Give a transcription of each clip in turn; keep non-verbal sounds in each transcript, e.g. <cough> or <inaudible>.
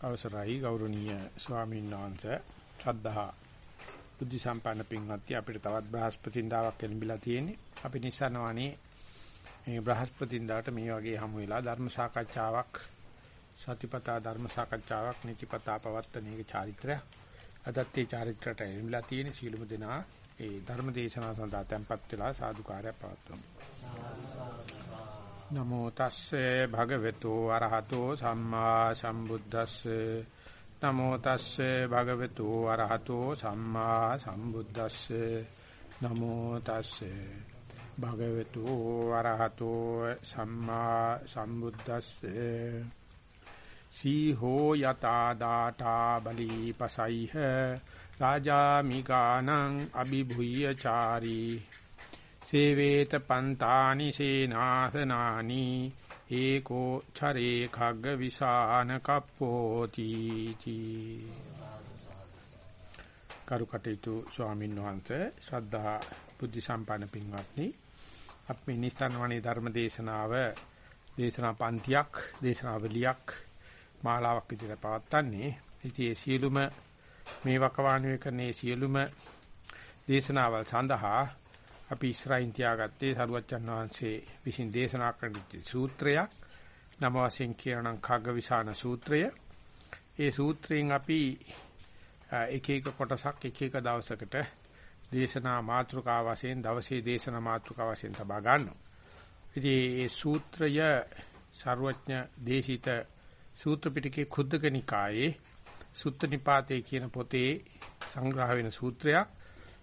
අවසරයි ගෞරවනීය ස්වාමීන් වහන්සේ. සද්ධා බුද්ධ සම්පන්න පින්වත්නි අපිට තවත් බ්‍රහස්පතින්දාවක් එළඹිලා තියෙන්නේ. අපි නිසනවනේ මේ බ්‍රහස්පතින්දාට මේ වගේ හමු වෙලා ධර්ම සාකච්ඡාවක් සතිපතා ධර්ම සාකච්ඡාවක් නිතිපතා පවත්තන එක චාරිත්‍රය. අදත් ඒ චාරිත්‍රයට එළඹිලා තියෙන සීලමු දෙනා ඒ ධර්ම දේශනාව සඳහා tempත් වෙලා සාදුකාරය පවත්වමු. නමෝ තස්සේ භගවතු වරහතෝ සම්මා සම්බුද්දස්සේ. නමෝ තස්සේ භගවතු වරහතෝ සම්මා සම්බුද්දස්සේ. නමෝ තස්සේ භගවතු වරහතෝ සම්මා සම්බුද්දස්සේ. සීහෝ යතා දාඨා බලී පසයිහ. රාජා මිගානං අබිභුය චාරී. සේවේත පන්තානි සේනාසනානි ඒකෝ චරේ khagg විසාන කප්පෝති තී කරුකටේතු ස්වාමීන් වහන්සේ ශ්‍රද්ධා බුද්ධ සම්පන්න පින්වත්නි අපි නිස්සන්වණේ ධර්ම දේශනාව දේශනා පන්තියක් දේශනාවලියක් මාලාවක් විදිහට පවත්වන්නේ. ඉතින් ඒ සියලුම මේ වකවානුවේ කරන සියලුම දේශනාවල් සඳහා අපි ඉස්රායින් තියාගත්තේ සරුවච්චන් වහන්සේ විසින් දේශනා කරන සූත්‍රයක් නම වශයෙන් කියනනම් khaggavisana සූත්‍රය. ඒ සූත්‍රයෙන් අපි එක එක කොටසක් එක එක දවසකට දේශනා මාතෘකාව වශයෙන් දවසේ දේශනා මාතෘකාව වශයෙන් තබා ගන්නවා. ඉතින් මේ සූත්‍රය සරුවඥ දේශිත සූත්‍ර පිටකේ කුද්දක නිකායේ සුත්ත නිපාතේ කියන පොතේ සංග්‍රහ වෙන සූත්‍රයක්.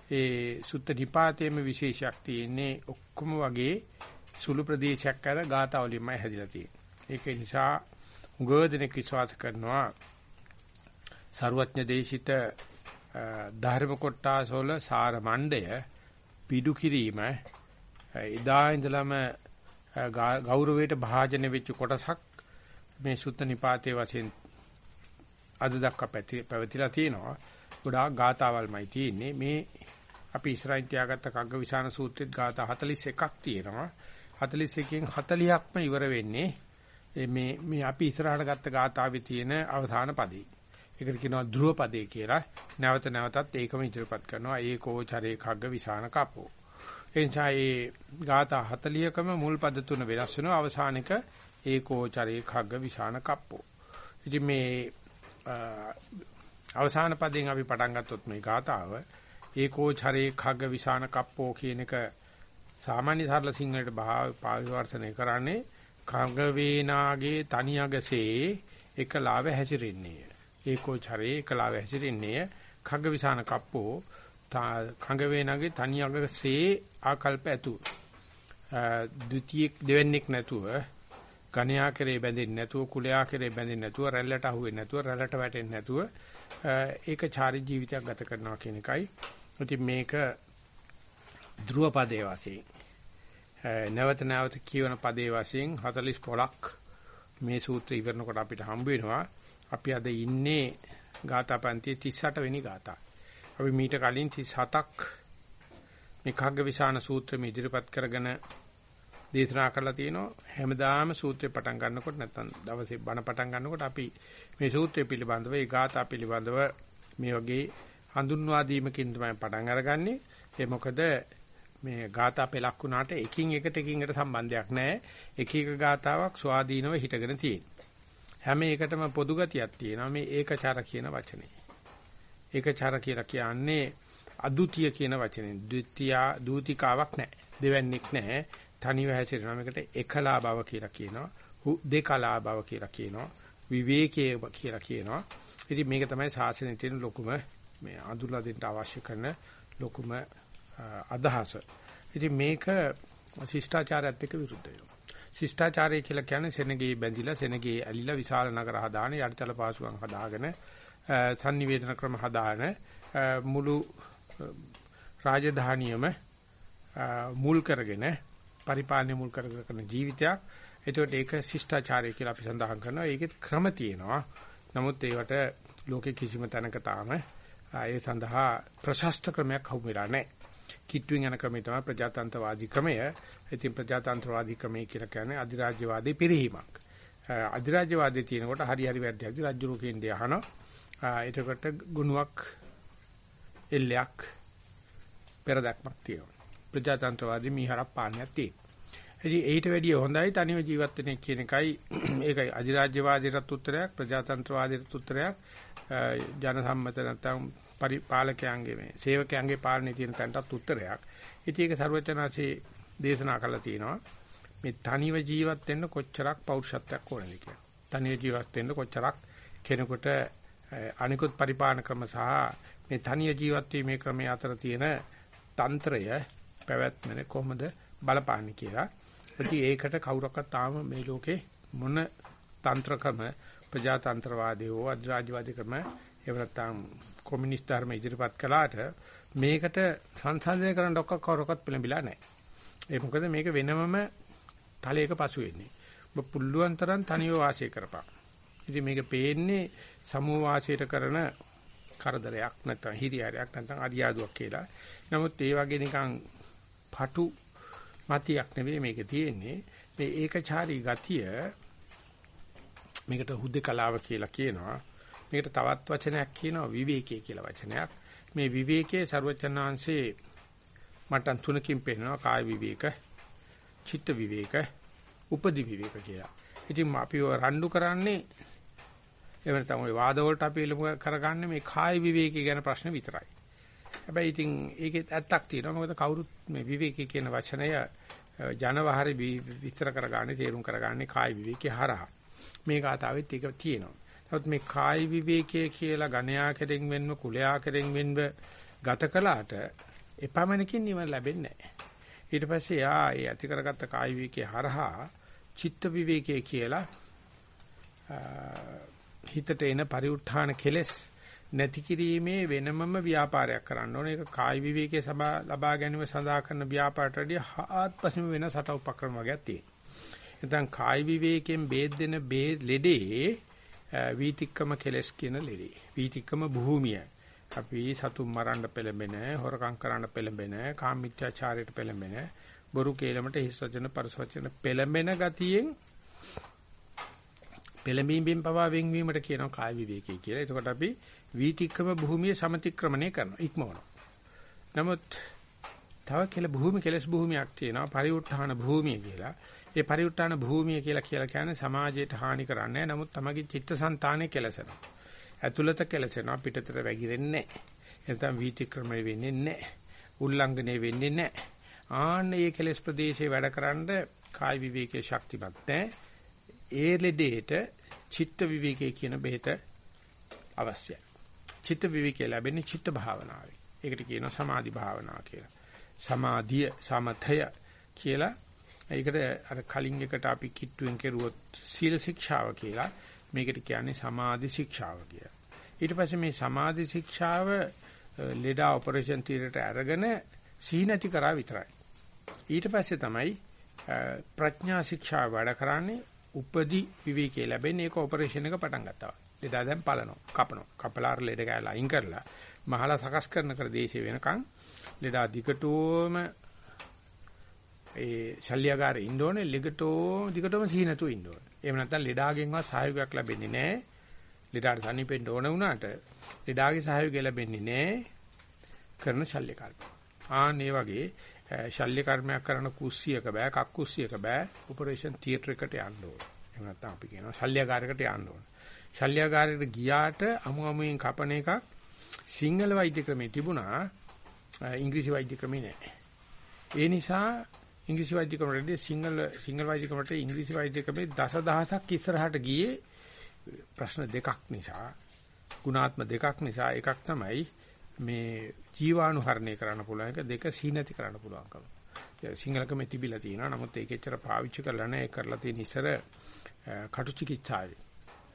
ඒ සුත්ත නිපාතයේම විශේෂයක් තියෙන්නේ ඔක්කොම වගේ සුළු ප්‍රදේශයක් අර ගාතාවලින්මයි හැදිලා තියෙන්නේ. ඒක නිසා උගෝදෙනෙක් විශ්වාස කරනවා ਸਰුවඥ දේශිත ධර්ම කොටාසෝල සාර මණ්ඩය පිඩු කිරීම එදා ඉඳලම ගෞරවයට භාජන වෙච්ච කොටසක් මේ සුත්ත නිපාතයේ වශයෙන් අද දක්වා පැවතිලා තියෙනවා. ගොඩාක් ගාතාවල්මයි තියෙන්නේ. මේ අපි ඉස්සරහින් තියාගත්ත කග්ගවිශාන සූත්‍රෙත් ගාථා 41ක් තියෙනවා. 41කින් 40ක්ම ඉවර වෙන්නේ මේ මේ අපි ඉස්සරහට ගත්ත ගාථාවේ තියෙන අවසාන පදේ. ඒකට කියනවා ධ්‍රුව පදේ කියලා. නැවත නැවතත් ඒකම ඉදිරිපත් කරනවා. ඒකෝ චරේ කග්ගවිශාන කපෝ. ඒ නිසා මේ ගාථා 40කම මුල් පද තුන වෙනස් වෙනවා. අවසානික ඒකෝ චරේ කග්ගවිශාන කප්පෝ. ඉතින් මේ අවසාන පදයෙන් අපි පටන් ගත්තොත් මේ ගාථාව ඒකෝ චරේ khagg විසාන කප්පෝ කියන එක සාමාන්‍ය සරල සිංහලට පාවිවර්තනය කරන්නේ khagg වේනාගේ තනියගසේ එකලාව හැසිරෙන්නේ. ඒකෝ චරේ එකලාව හැසිරෙන්නේ khagg විසාන කප්පෝ khagg වේනාගේ තනියගසේ ආකල්ප ඇතු. ද්විතීය දෙවන්නේක් නැතුව ගණයා කරේ බැඳෙන්නේ නැතුව කුලයා කරේ බැඳෙන්නේ නැතුව රැල්ලට අහුවෙන්නේ නැතුව රැල්ලට වැටෙන්නේ නැතුව ඒක චාරි ජීවිතයක් ගත කරනවා කියන එකයි ඉතින් මේක ධ්‍රුව පදේ වශයෙන් නැවත නැවත කියවන පදේ වශයෙන් 45ක් මේ සූත්‍රය ඉවරනකොට අපිට හම්බ වෙනවා. අපි අද ඉන්නේ ගාථා පන්තියේ 38 වෙනි ගාථා. අපි මීට කලින් 37ක් මේ කග්ගවිශාන සූත්‍රෙ ඉදිරිපත් කරගෙන දේශනා කරලා තියෙනවා. හැමදාම සූත්‍රය පටන් ගන්නකොට නැත්නම් දවසේ බණ පටන් ගන්නකොට අපි මේ සූත්‍රය පිළිබඳව ඒ ගාථා පිළිබඳව මේ වගේ හඳුන්වා දීමකින් තමයි පටන් අරගන්නේ. ඒ මොකද මේ ગાතා පෙලක් වුණාට එකින් එකට එකින් එකට සම්බන්ධයක් නැහැ. එක එක ગાතාවක් ස්වාධීනව හිටගෙන තියෙනවා. හැම එකටම පොදු ගතියක් තියෙනවා මේ ඒකචාර කියන වචනේ. ඒකචාර කියලා කියන්නේ අදුතිය කියන වචනේ. ද්විතියා දූතිකාවක් නැහැ. දෙවන්නේක් නැහැ. තනිව හැසිරෙනවා. මේකට එකලා බව කියලා කියනවා. දෙකලා බව කියලා කියනවා. විවේකයේ කියලා කියනවා. ඉතින් මේක තමයි ශාසනයේ තියෙන ලොකුම මේ අඳුරලා දෙන්න අවශ්‍ය කරන ලොකුම අදහස. ඉතින් මේක ශිෂ්ටාචාරයත් එක්ක විරුද්ධ වෙනවා. ශිෂ්ටාචාරය කියලා කියන්නේ සෙනගේ බැඳිලා සෙනගේ ඇලිලා විශාල නගර හදාන යටිතල පාසුකම් හදාගෙන sannivedana ක්‍රම හදාන මුළු රාජධානියම මුල් කරගෙන පරිපාලනය මුල් කරගෙන ජීවිතයක්. එතකොට ඒක ශිෂ්ටාචාරය කියලා අපි සඳහන් කරනවා. ඒකෙත් ක්‍රම තියෙනවා. නමුත් ඒවට ලෝකේ කිසිම තැනක තාම ඒ සඳහා ප්‍රශස්ත ක්‍රමයක් හවු වෙලා නැහැ. කිට්ටුවෙන් යන ක්‍රමය තමයි ප්‍රජාතන්ත්‍රවාදී ක්‍රමය. ඉතින් ප්‍රජාතන්ත්‍රවාදී ක්‍රමය කියලා කියන්නේ අධිරාජ්‍යවාදී පිරිහීමක්. අධිරාජ්‍යවාදයේ තියෙනකොට හරි හරි වැරදි හරි රජුරු කියන්නේ අහනවා. එතකොට ගුණයක් එල්ලයක් පෙරදක්මක් තියෙනවා. ප්‍රජාතන්ත්‍රවාදී මීහරක් පාන්නයක් තියෙනවා. ඉතින් ඊට වැඩිය හොඳයි තනිව ජීවත් වෙන කියන එකයි <clears throat> ඒකයි අධිරාජ්‍යවාදීටත් උත්තරයක් ප්‍රජාතන්ත්‍රවාදීටත් උත්තරයක් ජන සම්මත නැත්නම් පරිපාලකයන්ගේ මේ සේවකයන්ගේ පාලනයේ තියෙන තැනටත් උත්තරයක්. ඉතින් ඒක ਸਰවචනාසේ දේශනා කළා තියෙනවා. මේ තනිව ජීවත් වෙන්න කොච්චරක් පෞරුෂත්වයක් ඕනද කියලා. තනිව ජීවත් වෙන්න කොච්චරක් කෙනෙකුට අනිකුත් පරිපාලන ක්‍රම සහ මේ තනිය ජීවත් වීමේ ක්‍රමයේ අතර තියෙන තන්ත්‍රය පැවැත්මනේ කොහොමද බලපාන්නේ කියලා. ඉතින් ඒකට කවුරක්වත් තාම මේ ලෝකේ මොන තන්ත්‍රකම ප්‍රජාතන්ත්‍රවාදී හෝ අධිරාජ්‍යවාදී ක්‍රම එහෙම නැත්නම් කොමියුනිස්ට් ධර්ම ඉදිරිපත් කළාට මේකට සංසන්දනය කරන්න ඔක්ක කවුරක්වත් පෙළඹිලා නැහැ. ඒ මොකද මේක වෙනමම තලයක පසු වෙන්නේ. ඔබ පුල්ලුවන් තරම් තනියව වාසය කරපන්. ඉතින් මේක පේන්නේ සමූහ වාසයට කරන කරදරයක් නැත්නම් හිරියාරයක් නැත්නම් අරියාදුවක් කියලා. නමුත් ඒ වගේ නිකන් පටු මතියක් නෙවෙයි මේක තියෙන්නේ. මේ ඒකචාරී ගතිය මේකට හුදෙකලාව කියලා කියනවා. මේකට තවත් වචනයක් කියනවා විවේකයේ කියලා වචනයක්. මේ විවේකයේ ਸਰවචනාංශේ මට්ටම් තුනකින් පෙන්නනවා කාය විවේක, චිත්ත විවේක, උපදි විවේක කියලා. ඉතින් අපි රණ්ඩු කරන්නේ එවන තමයි වාද වලට අපි එළඹ කරගන්නේ මේ කාය විවේකී ගැන ප්‍රශ්න විතරයි. හැබැයි ඉතින් ඒකෙත් ඇත්තක් තියෙනවා. මොකද කවුරුත් මේ විවේකී කියන වචනය ජනවහරි විස්තර කරගන්නේ තේරුම් කරගන්නේ කාය විවේකී හරහා. මේ කාතාවෙත් ඒක තියෙනවා. නමුත් මේ කාය විවේකයේ කියලා ගණයා කෙරෙන් වෙන්ව කුලයා කෙරෙන් වෙන්ව ගත කළාට එපමණකින් නිවන ලැබෙන්නේ නැහැ. ඊට පස්සේ යා ඒ ඇති කරගත්ත කාය විවේකයේ හරහා චිත්ත විවේකයේ කියලා හිතට එන පරිඋත්ථාන කෙලෙස් නැති කිරීමේ වෙනමම ව්‍යාපාරයක් කරන්න ඕනේ. ඒක කායි විවේකයේ සබා ලබා ගැනීම සඳහා කරන ව්‍යාපාරට වඩා ආත්පසම වෙන සට උපක්‍රම වර්ගයක් තියෙනවා. නැත්නම් කායි විවේකයෙන් බේද දෙන බේ ලෙඩේ වීතික්කම කෙලස් කියන ලෙඩේ. වීතික්කම භූමිය. අපි සතුන් මරන්න පෙළඹෙන, හොරකම් කරන්න පෙළඹෙන, කාමීත්‍යාචාරයට පෙළඹෙන, බොරු කේලමට හිස් වචන පරස වචන පෙළඹෙන ගතියෙන් පෙළඹීමෙන් පවා වෙන්වීමට කියනවා කාය විවේකී කියලා. එතකොට අපි වීතික්‍රම භූමිය සමතික්‍රමණය කරනවා ඉක්මවනවා. නමුත් තව කියලා භූමි කෙලස් භූමියක් තියෙනවා පරිඋත්ථාන භූමිය කියලා. ඒ පරිඋත්ථාන භූමිය කියලා කියලා කියන්නේ සමාජයට හානි කරන්නේ නැහැ. නමුත් තමගේ චිත්තසංතානෙ කෙලසනවා. ඇතුළත කෙලසෙනවා පිටතට වැగిරෙන්නේ නැහැ. එතන වීතික්‍රමණය වෙන්නේ නැහැ. උල්ලංඝනය වෙන්නේ නැහැ. ආන්න මේ කෙලස් ප්‍රදේශේ වැඩකරනද කාය විවේකයේ ශක්තිමත් නැහැ. ඒ ලෙඩේට චිත්ත විවේකයේ කියන බෙහෙත අවශ්‍යයි. චිත්ත විවේකයේ ලැබෙන්නේ චිත්ත භාවනාවේ. ඒකට කියනවා සමාධි භාවනාව කියලා. සමාධිය සමතය කියලා ඒකට අර කලින් එකට අපි කිට්ටුවෙන් කෙරුවොත් සීල ශික්ෂාව කියලා මේකට කියන්නේ සමාධි ශික්ෂාව කියලා. ඊට පස්සේ මේ සමාධි ශික්ෂාව ලෙඩා ඔපරේෂන් තියටරට අරගෙන සීනති කරා විතරයි. ඊට පස්සේ තමයි ප්‍රඥා ශික්ෂාව වැඩ කරන්නේ උපදි විවේකයේ ලැබෙන්නේ ඒක ඔපරේෂන් එක පටන් ගත්තා. ලෙඩා දැන් පලනවා, කපනවා. කපලාර ලෙඩ කෑලා අයින් කරලා මහලා සකස් කරන කර දේශේ වෙනකන් ලෙඩා දිගටම ඒ ශල්‍යගාරේ ඉන්න ඕනේ, ලිගටෝ දිගටම සීනතු ඉන්න ඕනේ. එහෙම නැත්නම් ලෙඩාගෙන්වත් සහයෝගයක් ලැබෙන්නේ නැහැ. ලෙඩාට සනීපෙන්න ඕන වුණාට ලෙඩාගේ සහයෝගය ලැබෙන්නේ නැහැ. කරන ශල්‍ය කර්ම. ආන් මේ වගේ ශල්‍ය කර්මයක් කරන කුස්සියක බෑ කක්කුස්සියක බෑ ඔපරේෂන් තියටර් එකට යන්න ඕන. එහෙම නැත්නම් අපි කියනවා ශල්‍යගාරයකට යන්න ඕන. ශල්‍යගාරයට ගියාට අමු අමුයෙන් කපන එකක් සිංහල වෛද්‍ය ක්‍රමේ තිබුණා ඉංග්‍රීසි වෛද්‍ය ක්‍රමේ නෑ. ඒ නිසා ඉංග්‍රීසි වෛද්‍ය ක්‍රමවලදී සිංහල සිංහල වෛද්‍ය ක්‍රමයට ඉංග්‍රීසි වෛද්‍ය ක්‍රමේ දසදහසක් ඉස්සරහට ගියේ ප්‍රශ්න දෙකක් නිසා ගුණාත්ම දෙකක් නිසා එකක් තමයි මේ ජීවාණුහරණය කරන්න පුළුවන් එක දෙක සීනති කරන්න පුළුවන්කම. සිංහලකම තිබිලා තියෙනවා. නමුත් ඒක එච්චර පාවිච්චි කරලා නැහැ. කරලා තියෙන ඉස්සර කටු චිකිත්සාවේ.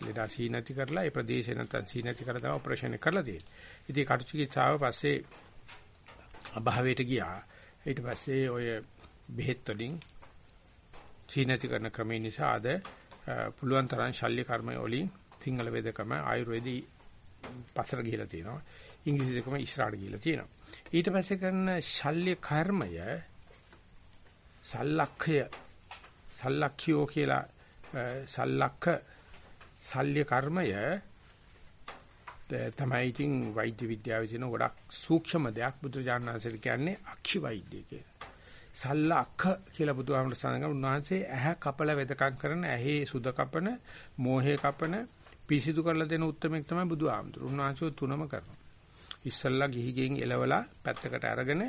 ලෙඩා සීනති කරලා ඒ ප්‍රදේශේ නැත්නම් සීනති කරලා තමයි ඔපරේෂන් එක කරලා තියෙන්නේ. ඉතින් කටු චිකිත්සාව පස්සේ අභාවයට ගියා. ඊට පස්සේ ඔය බෙහෙත් වලින් සීනති කරන ක්‍රමේ නිසා අද පුළුවන් තරම් ශල්‍ය කර්ම වලින් සිංහල වේදකම ආයුර්වේදී පසර ගිහිලා තියෙනවා. ඉංග්‍රීසි දෙකම ඉස්සරහට ගිහිලා තියෙනවා. ඊට පස්සේ කරන ශල්‍ය කර්මය සල්ලක්ඛය සල්ලක්ඛියෝ කියලා සල්ලක්ක සල්්‍ය කර්මය තමයි ඉතින් වෛද්‍ය විද්‍යාවේ තියෙන ගොඩක් සූක්ෂම දෙයක් බුදුජානනාංශයට කියන්නේ අක්ෂි වෛද්‍ය කියලා. සල්ලක්ක කියලා බුදුහාමර සඳහන් උන්වහන්සේ ඇහැ කපල වෙදකම් කරන ඇහි සුද කපන, මෝහේ කපන, පිසිදු කරලා දෙන උත්තරමෙක් තමයි බුදුහාමතුරු. උන්වහන්සේ තුනම කරනවා. ඉස්සල්ලා ගිහි ගෙන් එලවලා පැත්තකට අරගෙන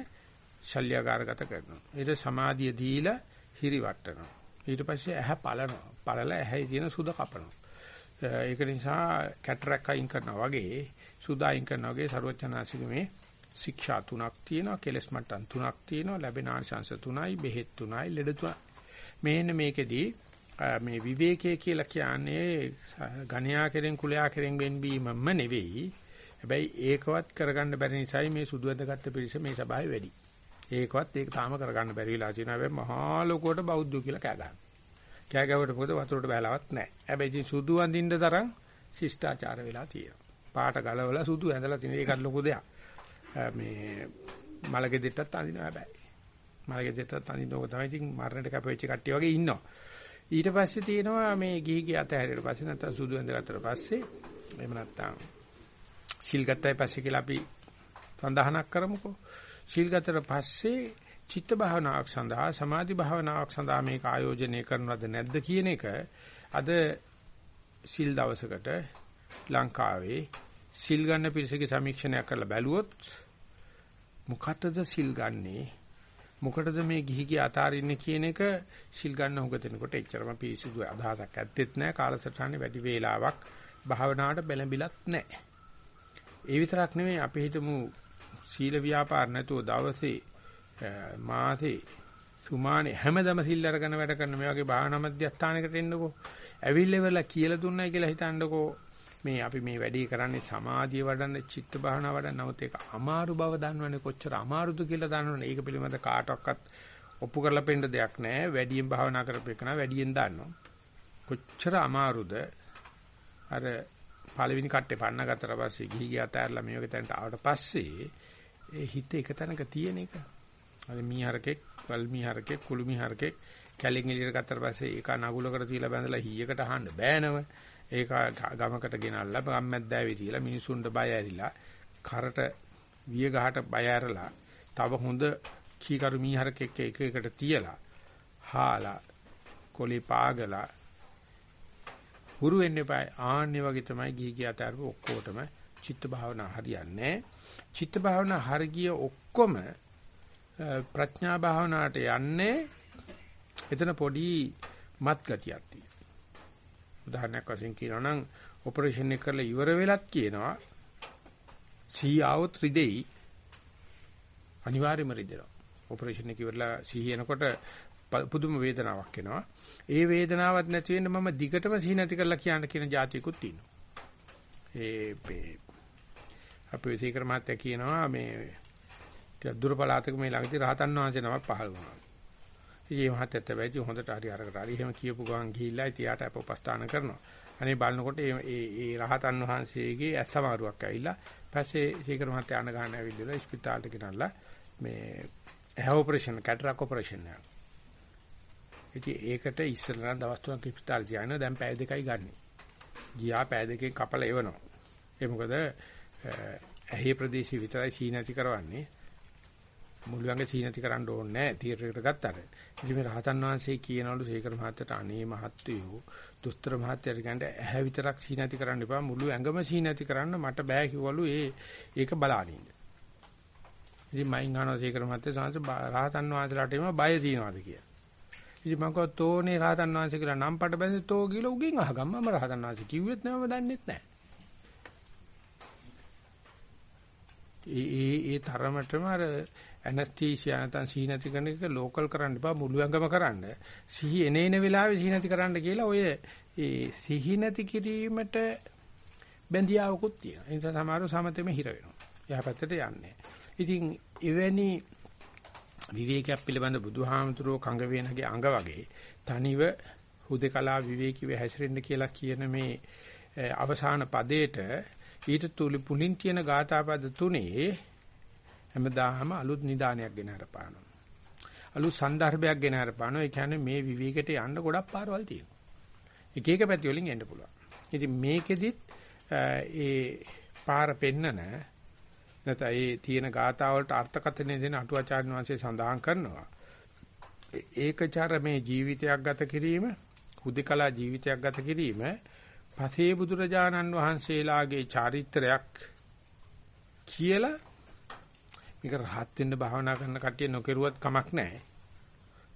ශල්‍යගාරගත කරනවා. ඊට සමාධිය දීලා හිරිවට්ටනවා. ඊට පස්සේ ඇහැ පලනවා. පලලා ඇහැයි තියෙන සුද කපනවා. ඒක නිසා කැටරක් අයින් කරනවා වගේ සුද අයින් කරනවා වගේ ਸਰවචනාසික මේ ශික්ෂා තුනක් තියෙනවා කෙලස් මට්ටම් තුනක් තියෙනවා ලැබෙන ආංශංශ තුනයි බෙහෙත් තුනයි ලෙඩ තුනයි මේන්න මේකෙදී මේ විවේකයේ කියලා කියන්නේ ගණ්‍යා කෙරෙන් කුලයා කෙරෙන් වෙන්වීමම නෙවෙයි හැබැයි ඒකවත් කරගන්න බැරි නිසායි මේ සුදු වැදගත් පිරිස මේ සභාවේ වැඩි. ඒකවත් ඒක තාම කරගන්න බැරි වෙලා තියෙනවා. හැබැයි මහා ලෝකෝට බෞද්ධ කියලා කෑ ගන්න. කෑ ගැවුවට මොකද වතුරට බැලවත් නැහැ. හැබැයි ඉතින් සුදු අඳින්න තරම් ශිෂ්ටාචාර වෙලා තියෙනවා. පාට ගලවලා සුදු ඇඳලා තියෙන ඒකත් ලොකු දෙයක්. මේ මලගෙදෙට්ටත් අඳිනවා හැබැයි. මලගෙදෙට්ටත් අඳිනකොට තමයි ඉතින් මරණයට කැපෙච්ච කට්ටිය වගේ ඉන්නවා. ඊට පස්සේ තියෙනවා මේ ගිහි ගිය අතහැරියට පස්සේ නැත්තම් සුදු ඇඳගත්තට පස්සේ එහෙම නැත්තම් සිල් ගත්තයි පස්සේ කියලා අපි සඳහනක් කරමුකෝ. සිල් ගත්තට පස්සේ චිත්ත භාවනාවක් සඳහා සමාධි භාවනාවක් සඳහා මේක ආයෝජනය කරනවද නැද්ද කියන එක අද සිල් දවසකට ලංකාවේ සිල් ගන්න පිරිසගේ සමීක්ෂණයක් කරලා බැලුවොත් මොකටද සිල් ගන්නේ මොකටද මේ ගිහි ගිය අතාරින්නේ කියන එක සිල් ගන්න හොඟ දෙනකොට එච්චරම පිරිසිදු අදහසක් ඇත්තෙත් නැහැ කාලසටහනේ වැඩි වේලාවක් භාවනාවට බැලඹිලත් නැහැ ඒ විතරක් නෙමෙයි අපි හිතමු සීල ව්‍යාපාර නැතුව දවසේ මාසේ සුමානේ හැමදම සිල් අරගෙන වැඩ කරන මේ වගේ භාවනා මධ්‍යස්ථානයකට එන්නකෝ. ඇවිල්ලා ඉවරලා කියලා දුන්නයි කියලා හිතන්නකෝ. මේ අපි මේ වැඩේ කරන්නේ සමාධිය වඩන්න චිත්ත භාවනා වඩන්න නමුත් ඒක අමාරු බව දන්නවනේ කොච්චර අමාරුද කියලා දන්නවනේ. ඒක පිළිබඳ කාටවත් ඔප්පු කරලා පෙන්න දෙයක් නැහැ. වැඩියෙන් භාවනා කරපේකන වැඩියෙන් දන්නවා. කොච්චර අමාරුද අර පළවෙනි කට්ටේ පන්න ගත්තට පස්සේ ගිහි ගිය අතහැරලා මේ වගේ තැනට ආවට පස්සේ ඒ හිත එක තැනක තියෙන එක. අර මීහරකෙක්, වල් මීහරකෙක්, කුළු මීහරකෙක් කැලෙන් එළියට ගත්තට පස්සේ ඒක නගුලකට තියලා බැඳලා හීයකට අහන්න බෑනම. ඒක ගමකට ගෙනල්ලා ගම්මැද්දාවේ තියලා මිනිසුන්ට බය ඇරිලා කරට විය ගහට බය ඇරලා තව හොඳ කීකරු මීහරකෙක් එක එකට තියලා හාලා කොලේ පාගලා හුරු වෙන්න එපා. ආන්නේ වගේ තමයි ගිහි ගිය අතරපු ඔක්කොටම චිත්ත භාවනා හරියන්නේ. චිත්ත භාවනා හරිය ඔක්කොම ප්‍රඥා භාවනාවට යන්නේ එතන පොඩි මත් ගතියක් තියෙනවා. උදාහරණයක් වශයෙන් කියනවා නම් ඔපරේෂන් එක කරලා ඉවර වෙලත් කියනවා සීආවොත් රිදෙයි අනිවාර්යයෙන්ම රිදෙනවා. ඔපරේෂන් එක ඉවරලා සීහිනකොට පුදුම වේදනාවක් එනවා. ඒ වේදනාවක් නැති වෙන්න මම දිගටම සිහි නැති කරලා කියන්න කියන જાතියකුත් තියෙනවා. ඒ අපේ සීකර මාත්‍ය කියනවා මේ දුර පළාතක මේ ළඟදී රහතන් වහන්සේ නමක් පහළ වුණා. ඉතින් මේ මහත්යත් වෙයිදි හොඳට හරි අරකට හරි එහෙම කියපු ගමන් ගිහිල්ලා ඉතියාට අපෝපස්ථාන කරනවා. අනේ බලනකොට මේ මේ රහතන් වහන්සේගේ ඇස් සමාරුවක් ඇවිල්ලා පස්සේ සීකර මාත්‍ය අන ගන්න ඇවිල්ලා ස්පිතාලට ගෙනල්ලා මේ ඇහ ඔපරේෂන් කැටරක් ඔපරේෂන් එක. ඉතින් ඒකට ඉස්සෙල්ලා දවස් තුනක් ස්පිතාලේ තියාගෙන දැන් පැය දෙකයි ගන්න. ගියා පැය දෙකේ කපලා එවනවා. ඒ මොකද ඇහි ප්‍රදේශي විතරයි සීනති කරවන්නේ. මුළු ඇඟ සීනති කරන්න ඕනේ නැහැ තියටර් එකට ගත්තට. ඉතින් මේ රහතන් වහන්සේ කියනවලු සේකර මහත්තයට අනේ මහත්තයෝ දුස්තර මහත්තයට ගන්න ඇහැ විතරක් සීනති කරන්න එපා මුළු ඇඟම සීනති කරන්න මට බෑ කිව්වලු ඒ ඒක බලානින්න. ඉතින් මයින් අහනවා සේකර මහත්තයා සංස රහතන් වහන්සේලාට එම බය තියනවාද කියලා. ඉතින් මම කිව්වා තෝනේ රහතන් වහන්සේ කියලා නම් පට බැඳි තෝ කියලා උගෙන් අහගම්ම මම රහතන් වහන්සේ කිව්වෙත් නෑම දන්නෙත් නෑ. ඒ ඒ ඒ තරමටම අර ඇනස්තීසියා නැත්නම් සිහි නැති කරන එක ලෝකල් කරන්න එපා මුළු ඇඟම කරන්න. සිහි එනේන වෙලාවේ සිහි නැති කරන්න කියලා ඔය ඒ සිහි නැති කිරීමට බැඳියාවකුත් තියෙනවා. ඒ නිසා සමහරව සමතෙම හිර වෙනවා. එහා පැත්තට යන්නේ. ඉතින් එවැනි විවේකයක් පිළිබඳ බුදුහාමතුරෝ කඟ වේනගේ අඟ වගේ තනිව හුදකලා විවේකීව හැසිරෙන්න කියලා කියන මේ අවසාන පදේට ඊට තුලි පුලින් තියෙන ගාථාපද තුනේ හැමදාම අලුත් නිදානයක් ගෙන හරපානවා. අලුත් සන්දර්භයක් ගෙන හරපානවා. ඒ කියන්නේ මේ විවේකයට යන්න ගොඩක් පාරවල් තියෙනවා. එක එක පැති වලින් එන්න පුළුවන්. ඉතින් මේකෙදිත් ඒ පාර පෙන්නන නැත්නම් ඒ තියෙන ගාථා වලට අර්ථකථනය දෙන අටුවාචාර්ය වංශය සඳහන් කරනවා. ඒකචර මේ ජීවිතයක් ගත කිරීම, හුදකලා ජීවිතයක් ගත කිරීම පසේ බුදුරජාණන් වහන්සේලාගේ චාරිත්‍රයක් කියලා මේක රහත් වෙන්න භාවනා කරන කට්ටිය නොකරුවත් කමක් නැහැ.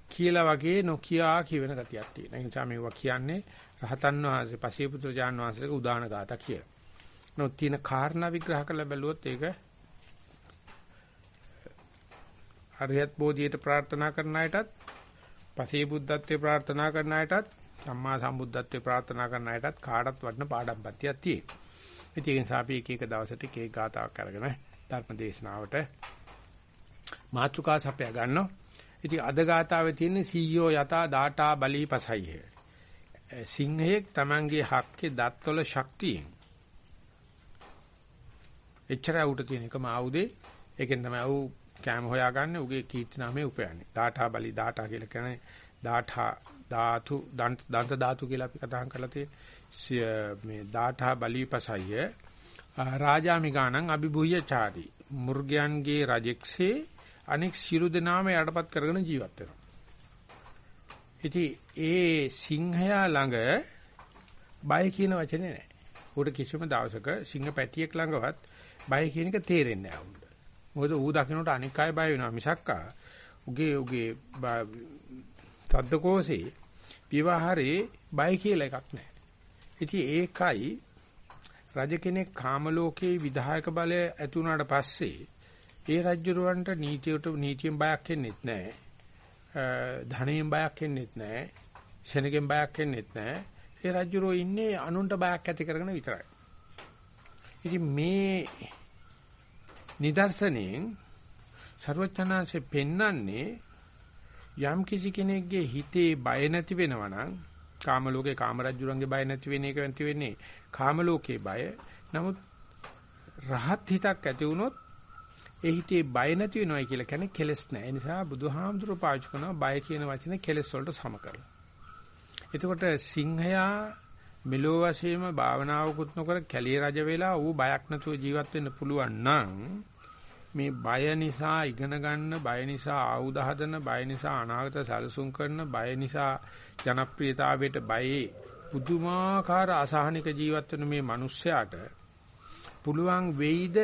කියලා වගේ නොකියා කියවෙන ගතියක් තියෙනවා. ඒ නිසා මේවා කියන්නේ රහතන් වහන්සේ පසේ පුත්‍රජාන් වහන්සේලගේ උදාන ගාථා කියලා. නමුත් තියෙන කාරණා විග්‍රහ කරලා බැලුවොත් ඒක හරියත් බෝධියට ප්‍රාර්ථනා කරන අයටත් පසේ බුද්ධත්වේ ප්‍රාර්ථනා කරන අයටත් සම්මා සම්බුද්ධත්වේ ප්‍රාර්ථනා කරන අයටත් කාටත් වටින පාඩම්පත්තියක් තියෙනවා. ඉතින් ඒ නිසා අපි එක එක දවසට එක එක ගාතාවක් අරගෙන ධර්ම දේශනාවට මාතුකා සපය ගන්නවා. ඉතින් අද ගාතාවේ තියෙන සීයෝ යතා දාටා බලීපසයිය. සිංහයෙක් Tamange හක්කේ දත්වල ශක්තියෙන් එච්චර උට තියෙන එකම ආයුධේ ඒකෙන් තමයි ඌ කැම හොයාගන්නේ ඌගේ කීර්ති නාමය උපයන්නේ. දාඨා බලි දාඨා කියලා කියන්නේ දාඨා ධාතු දන්ත ධාතු කියලා අපි කතා කරලා තියෙන්නේ. මේ දාඨා බලීපසය රාජාමි ගානං අභිභූයචාරි මුර්ගයන්ගේ රජෙක්සේ අනෙක් සියලු දෙනාම යටපත් කරගෙන ජීවත් වෙනවා. ඉතින් ඒ සිංහයා ළඟ බය කියන වචනේ නැහැ. උඩ කිසිම දවසක සිංහ පැටියෙක් ළඟවත් බය කියන එක තේරෙන්නේ නැහැ උන්ට. මොකද ඌ දකින්නට අනික් අය බය වෙනවා මිසක්කා උගේ උගේ සද්දකෝසේ විවාහරේ බය කියලා එකක් නැහැ. ඉතින් ඒකයි රජ කෙනෙක් කාම ලෝකේ විධායක බලය ඇති වුණාට පස්සේ ඒ රජුරවන්ට නීතියට නීතියෙන් බයක් එන්නේත් නැහැ. ධනයෙන් බයක් එන්නේත් නැහැ. ශෙනගෙන් බයක් එන්නේත් නැහැ. ඒ රජුරෝ ඉන්නේ අනුන්ට බයක් ඇති කරගෙන විතරයි. ඉතින් මේ නිදර්ශනයෙන් ਸਰවඥාන්සේ පෙන්වන්නේ යම් කිසි කෙනෙක්ගේ හිතේ බය නැති වෙනවා නම් කාම ලෝකේ කාම රජුරන්ගේ බය නැති වෙන එක නැති වෙන්නේ කාම ලෝකේ බය. නමුත් රහත් හිතක් ඇති වුණොත් ඒ හිතේ බය නැති වෙනවයි කියලා කියන්නේ කෙලස් නැහැ. ඒ නිසා බුදුහාමුදුරුවෝ පාවිච්චි කරනවා බය කියන වචනේ කෙලස් වලට සම කරලා. එතකොට සිංහයා මෙලෝ වශයෙන්ම භාවනාවකුත් නොකර කැලිය රජ වෙලා ඌ බයක් නැතුව ජීවත් වෙන්න පුළුවන් නම් මේ බය නිසා ඉගෙන ගන්න බය නිසා ආයුධ හදන බය නිසා අනාගත සැලසුම් කරන බය නිසා ජනප්‍රියතාවයට බයේ පුදුමාකාර අසහනික ජීවත් වෙන මේ මිනිස්යාට පුළුවන් වෙයිද?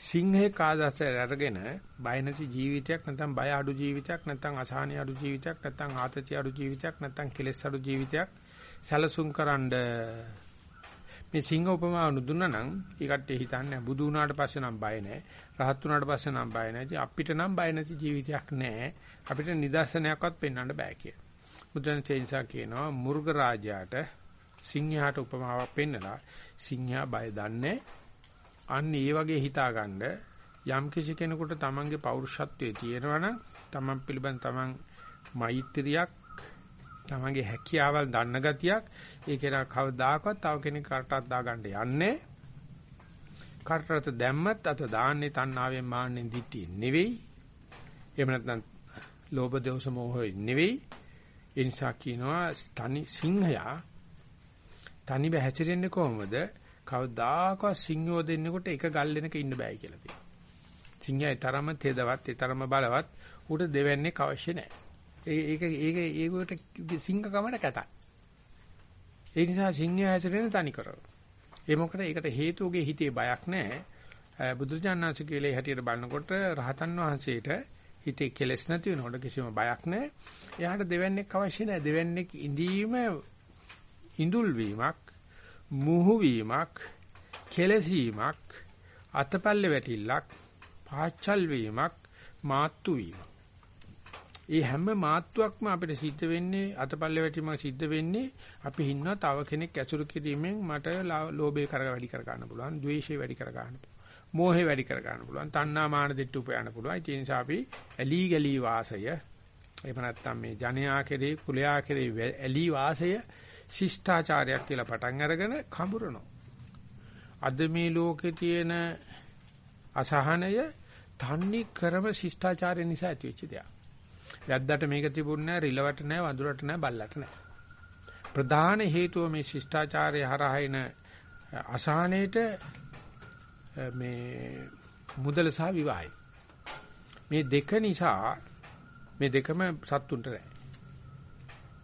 සිංහේ කාදසර අරගෙන බය නැති ජීවිතයක් නැත්නම් බය අඩු ජීවිතයක් නැත්නම් අසහනිය අඩු ජීවිතයක් නැත්නම් ආතතිය අඩු ජීවිතයක් නැත්නම් කෙලෙස් අඩු ජීවිතයක් සැලසුම් කරන්න මේ සිංහ උපමාව නුදුන්නා නම් ඒ කට්ටිය හිතන්නේ බුදු වුණාට පස්සේ නම් බය නැහැ. රහත් වුණාට පස්සේ නම් බය නැහැ. අපිට නම් බය නැති ජීවිතයක් නැහැ. අපිට නිදර්ශනයක්වත් පෙන්වන්න බෑ කියලා. බුදුන් චේන්සා කියනවා මුර්ග රාජයාට සිංහයාට උපමාවක් පෙන්නලා සිංහයා බය දන්නේ අන්න ඒ වගේ හිතාගන්න යම් කිසි කෙනෙකුට තමන්ගේ පෞරුෂත්වයේ තියෙනවනම් තමන් පිළිබඳ තමන් මෛත්‍රියක් තමන්ගේ හැකියාවල් දන්න ගතියක්. ඒක නා කවදාකවත් තව කෙනෙක් කරටක් දාගන්න යන්නේ. කරටට දැම්මත් අත දාන්නේ තණ්හාවෙන් මාන්නෙන් දිටි නෙවෙයි. එහෙම නැත්නම් ලෝභ දෝෂ මොහොයි නෙවෙයි. ඒ නිසා කියනවා තනි සිංහයා තනිව හැසිරෙන්නේ කොහොමද? කවදාකවත් සිංහෝ දෙන්නෙකුට එක ගල්ලෙනක ඉන්න බෑ කියලා තියෙනවා. සිංහයා ඒ තරම තෙදවත් ඒ තරම බලවත්. ඌට දෙවන්නේක අවශ්‍ය නැහැ. ඒක ඒක ඒකට සිංහකමට කැතයි. ඒ නිසා සිංහයා හැසිරෙන තනි කරව. ඒ මොකද ඒකට හේතුගේ හිතේ බයක් නැහැ. බුදුරජාණන්සේ කියලා හැටියට බලනකොට රහතන් වහන්සේට හිතේ කෙලෙස් නැති වෙනකොට කිසිම බයක් නැහැ. එයාට දෙවන්නේක් අවශ්‍ය නැහැ. දෙවන්නේක් ඉඳීම ඉඳුල් වීමක්, මුහු වීමක්, කෙලසීමක්, අතපල්ලේ වැටිල්ලක්, පාච්චල් වීමක්, මාත්තු වීමක්. ඒ හැම මාත්තුවක්ම අපිට සිද්ධ වෙන්නේ අතපල්ලේ වැටීම සිද්ධ වෙන්නේ අපි හින්නා තව කෙනෙක් ඇසුරු කිරීමෙන් මට ලෝභය කරග වැඩි කර ගන්න පුළුවන්, ද්වේෂය වැඩි කර ගන්න පුළුවන්, මෝහය වැඩි කර ගන්න පුළුවන්, තණ්හා මාන දෙට්ටු උපයන්න පුළුවන්. ඒ නිසා අපි ඇලි ගලි වාසය එහෙම නැත්නම් මේ ජනයා කෙරේ කුලයා කෙරේ ඇලි වාසය ශිෂ්ටාචාරයක් කියලා පටන් අරගෙන කඹරනවා. අද මේ ලෝකේ තියෙන අසහනය තන්නේ කරම ශිෂ්ටාචාරය නිසා ඇතිවෙච්ච දෙයක්. වැද්දට මේක තිබුණ නැහැ, රිලවට නැහැ, වඳුරට නැහැ, බල්ලට නැහැ. ප්‍රධාන හේතුව මේ ශිෂ්ටාචාරය හරහා එන අසහනයේට මේ මුදල සහ විවාහය. මේ දෙක නිසා මේ දෙකම සත්තුන්ට නැහැ.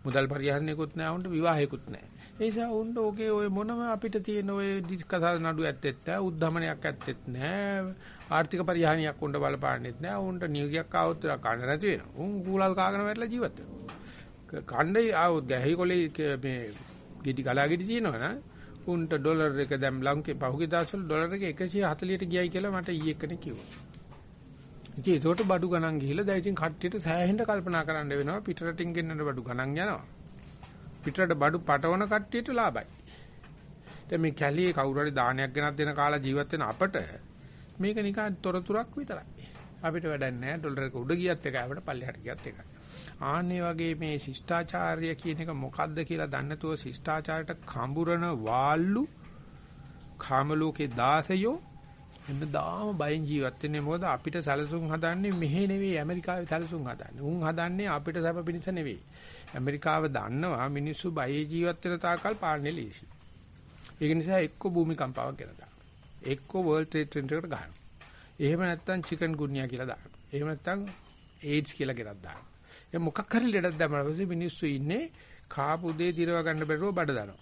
මුදල් පරිහරණයකුත් නැහැ උන්ට විවාහයකුත් නැහැ. ඒ නිසා උන්ට ඕකේ ඔය මොනම අපිට තියෙන ඔය දිස්කසා නඩු ඇත්තෙත් නැහැ, උද්ධමනයක් ඇත්තෙත් නැහැ, ආර්ථික පරිහානියක් උන්ට බලපාන්නෙත් නැහැ. උන්ට නියුගයක් ආවොත් කන්න නැති වෙනවා. උන් කූලල් කාගෙන වැටලා ජීවත් වෙනවා. කණ්ඩේ ආවොත් ගැහි කොලේ මේ ගෙඩි ගලා ගෙඩි තියෙනවනම් උන්ට ඩොලර් එක දැන් ලංකේ පහුගිය දවස්වල ඩොලර් එක 140ට ගියයි කියලා මට ඊයේ කෙනෙක් කිව්වා. ඉතින් ඒකට බඩු ගණන් ගිහිල්ලා දැන් ඉතින් කට්ටියට සෑහෙන්න කල්පනා කරන්න වෙනවා පිටරටින් ගෙන්නන බඩු ගණන් යනවා. පිටරට බඩු පටවන කට්ටියට ලාභයි. දැන් මේ කැලියේ කවුරු හරි දානයක් ගෙනත් දෙන කාලා ජීවත් වෙන අපට මේක නිකන් තොරතුරක් විතරයි. අපිට වැඩක් නැහැ ඩොලර් එක උඩ ගියත් එකයි අපිට පල්ලෙහාට ගියත් එකයි. ආන්නේ වගේ මේ ශිෂ්ටාචාරය කියන එක මොකද්ද කියලා දන්නේ නැතුව ශිෂ්ටාචාරයට කඹුරන වාල්ලු කාම ලෝකේ දාසයෝ හැමදාම බයෙන් ජීවත් වෙන්නේ මොකද අපිට සැලසුම් හදන්නේ මෙහෙ නෙවෙයි ඇමරිකාවේ සැලසුම් හදන්නේ. උන් හදන්නේ අපිට සැප පිණිස නෙවෙයි. ඇමරිකාව දන්නවා මිනිස්සු බයේ ජීවත් වෙන තාකල් පාන්නේ ලීසි. ඒක නිසා එක්ක භූමිකම්පාවක් ගෙන දානවා. එක්ක වර්ල්ඩ් ට්‍රේඩ් සෙන්ටර් එකට ගහනවා. එහෙම නැත්නම් චිකන් ගුන්නියා කියලා දානවා. එහෙම නැත්නම් ඒඩ්ස් කියලා ගෙනත් දානවා. ඒ මොකක් හරි ලෙඩක් දැම්මම පස්සේ මිනිස්සු ඉන්නේ කාපු දේ දිරව ගන්න බැරුව බඩ දානවා.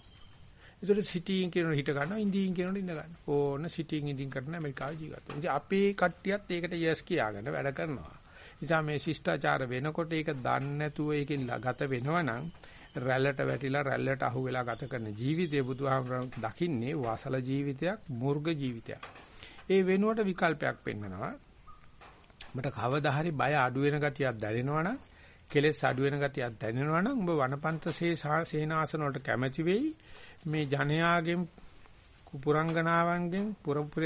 ඒතකොට සිටින් කියනකොට හිට ගන්නවා ඉන්දියින් කියනකොට ඉඳ ගන්නවා. ඕන සිටින් ඉඳින් කරන ඇමරිකාව ජීවත් වෙනවා. ඉතින් අපේ කට්ටියත් ඒකට යස් කියාගෙන වැඩ කරනවා. නිසා මේ ශිෂ්ටාචාර වෙනකොට ඒක දන්නේ නැතුව ඒකෙන් ගත වෙනවනම් රැල්ලට වැටිලා රැල්ලට අහු වෙලා ගත කරන ජීවිතය බුදුහාමරන් දකින්නේ වාසල ජීවිතයක් මුර්ග ජීවිතයක්. ඒ වෙනුවට විකල්පයක් පෙන්නනවා. මට කවදා හරි බය අඩු වෙන ගතියක් දැනෙනවනම් කෙලෙස් අඩු වෙන ගතියක් දැනෙනවනම් උඹ වනපන්තසේ සේනාසන වලට කැමැති වෙයි. මේ ජනයාගෙන් පුරංගනාවන්ගෙන්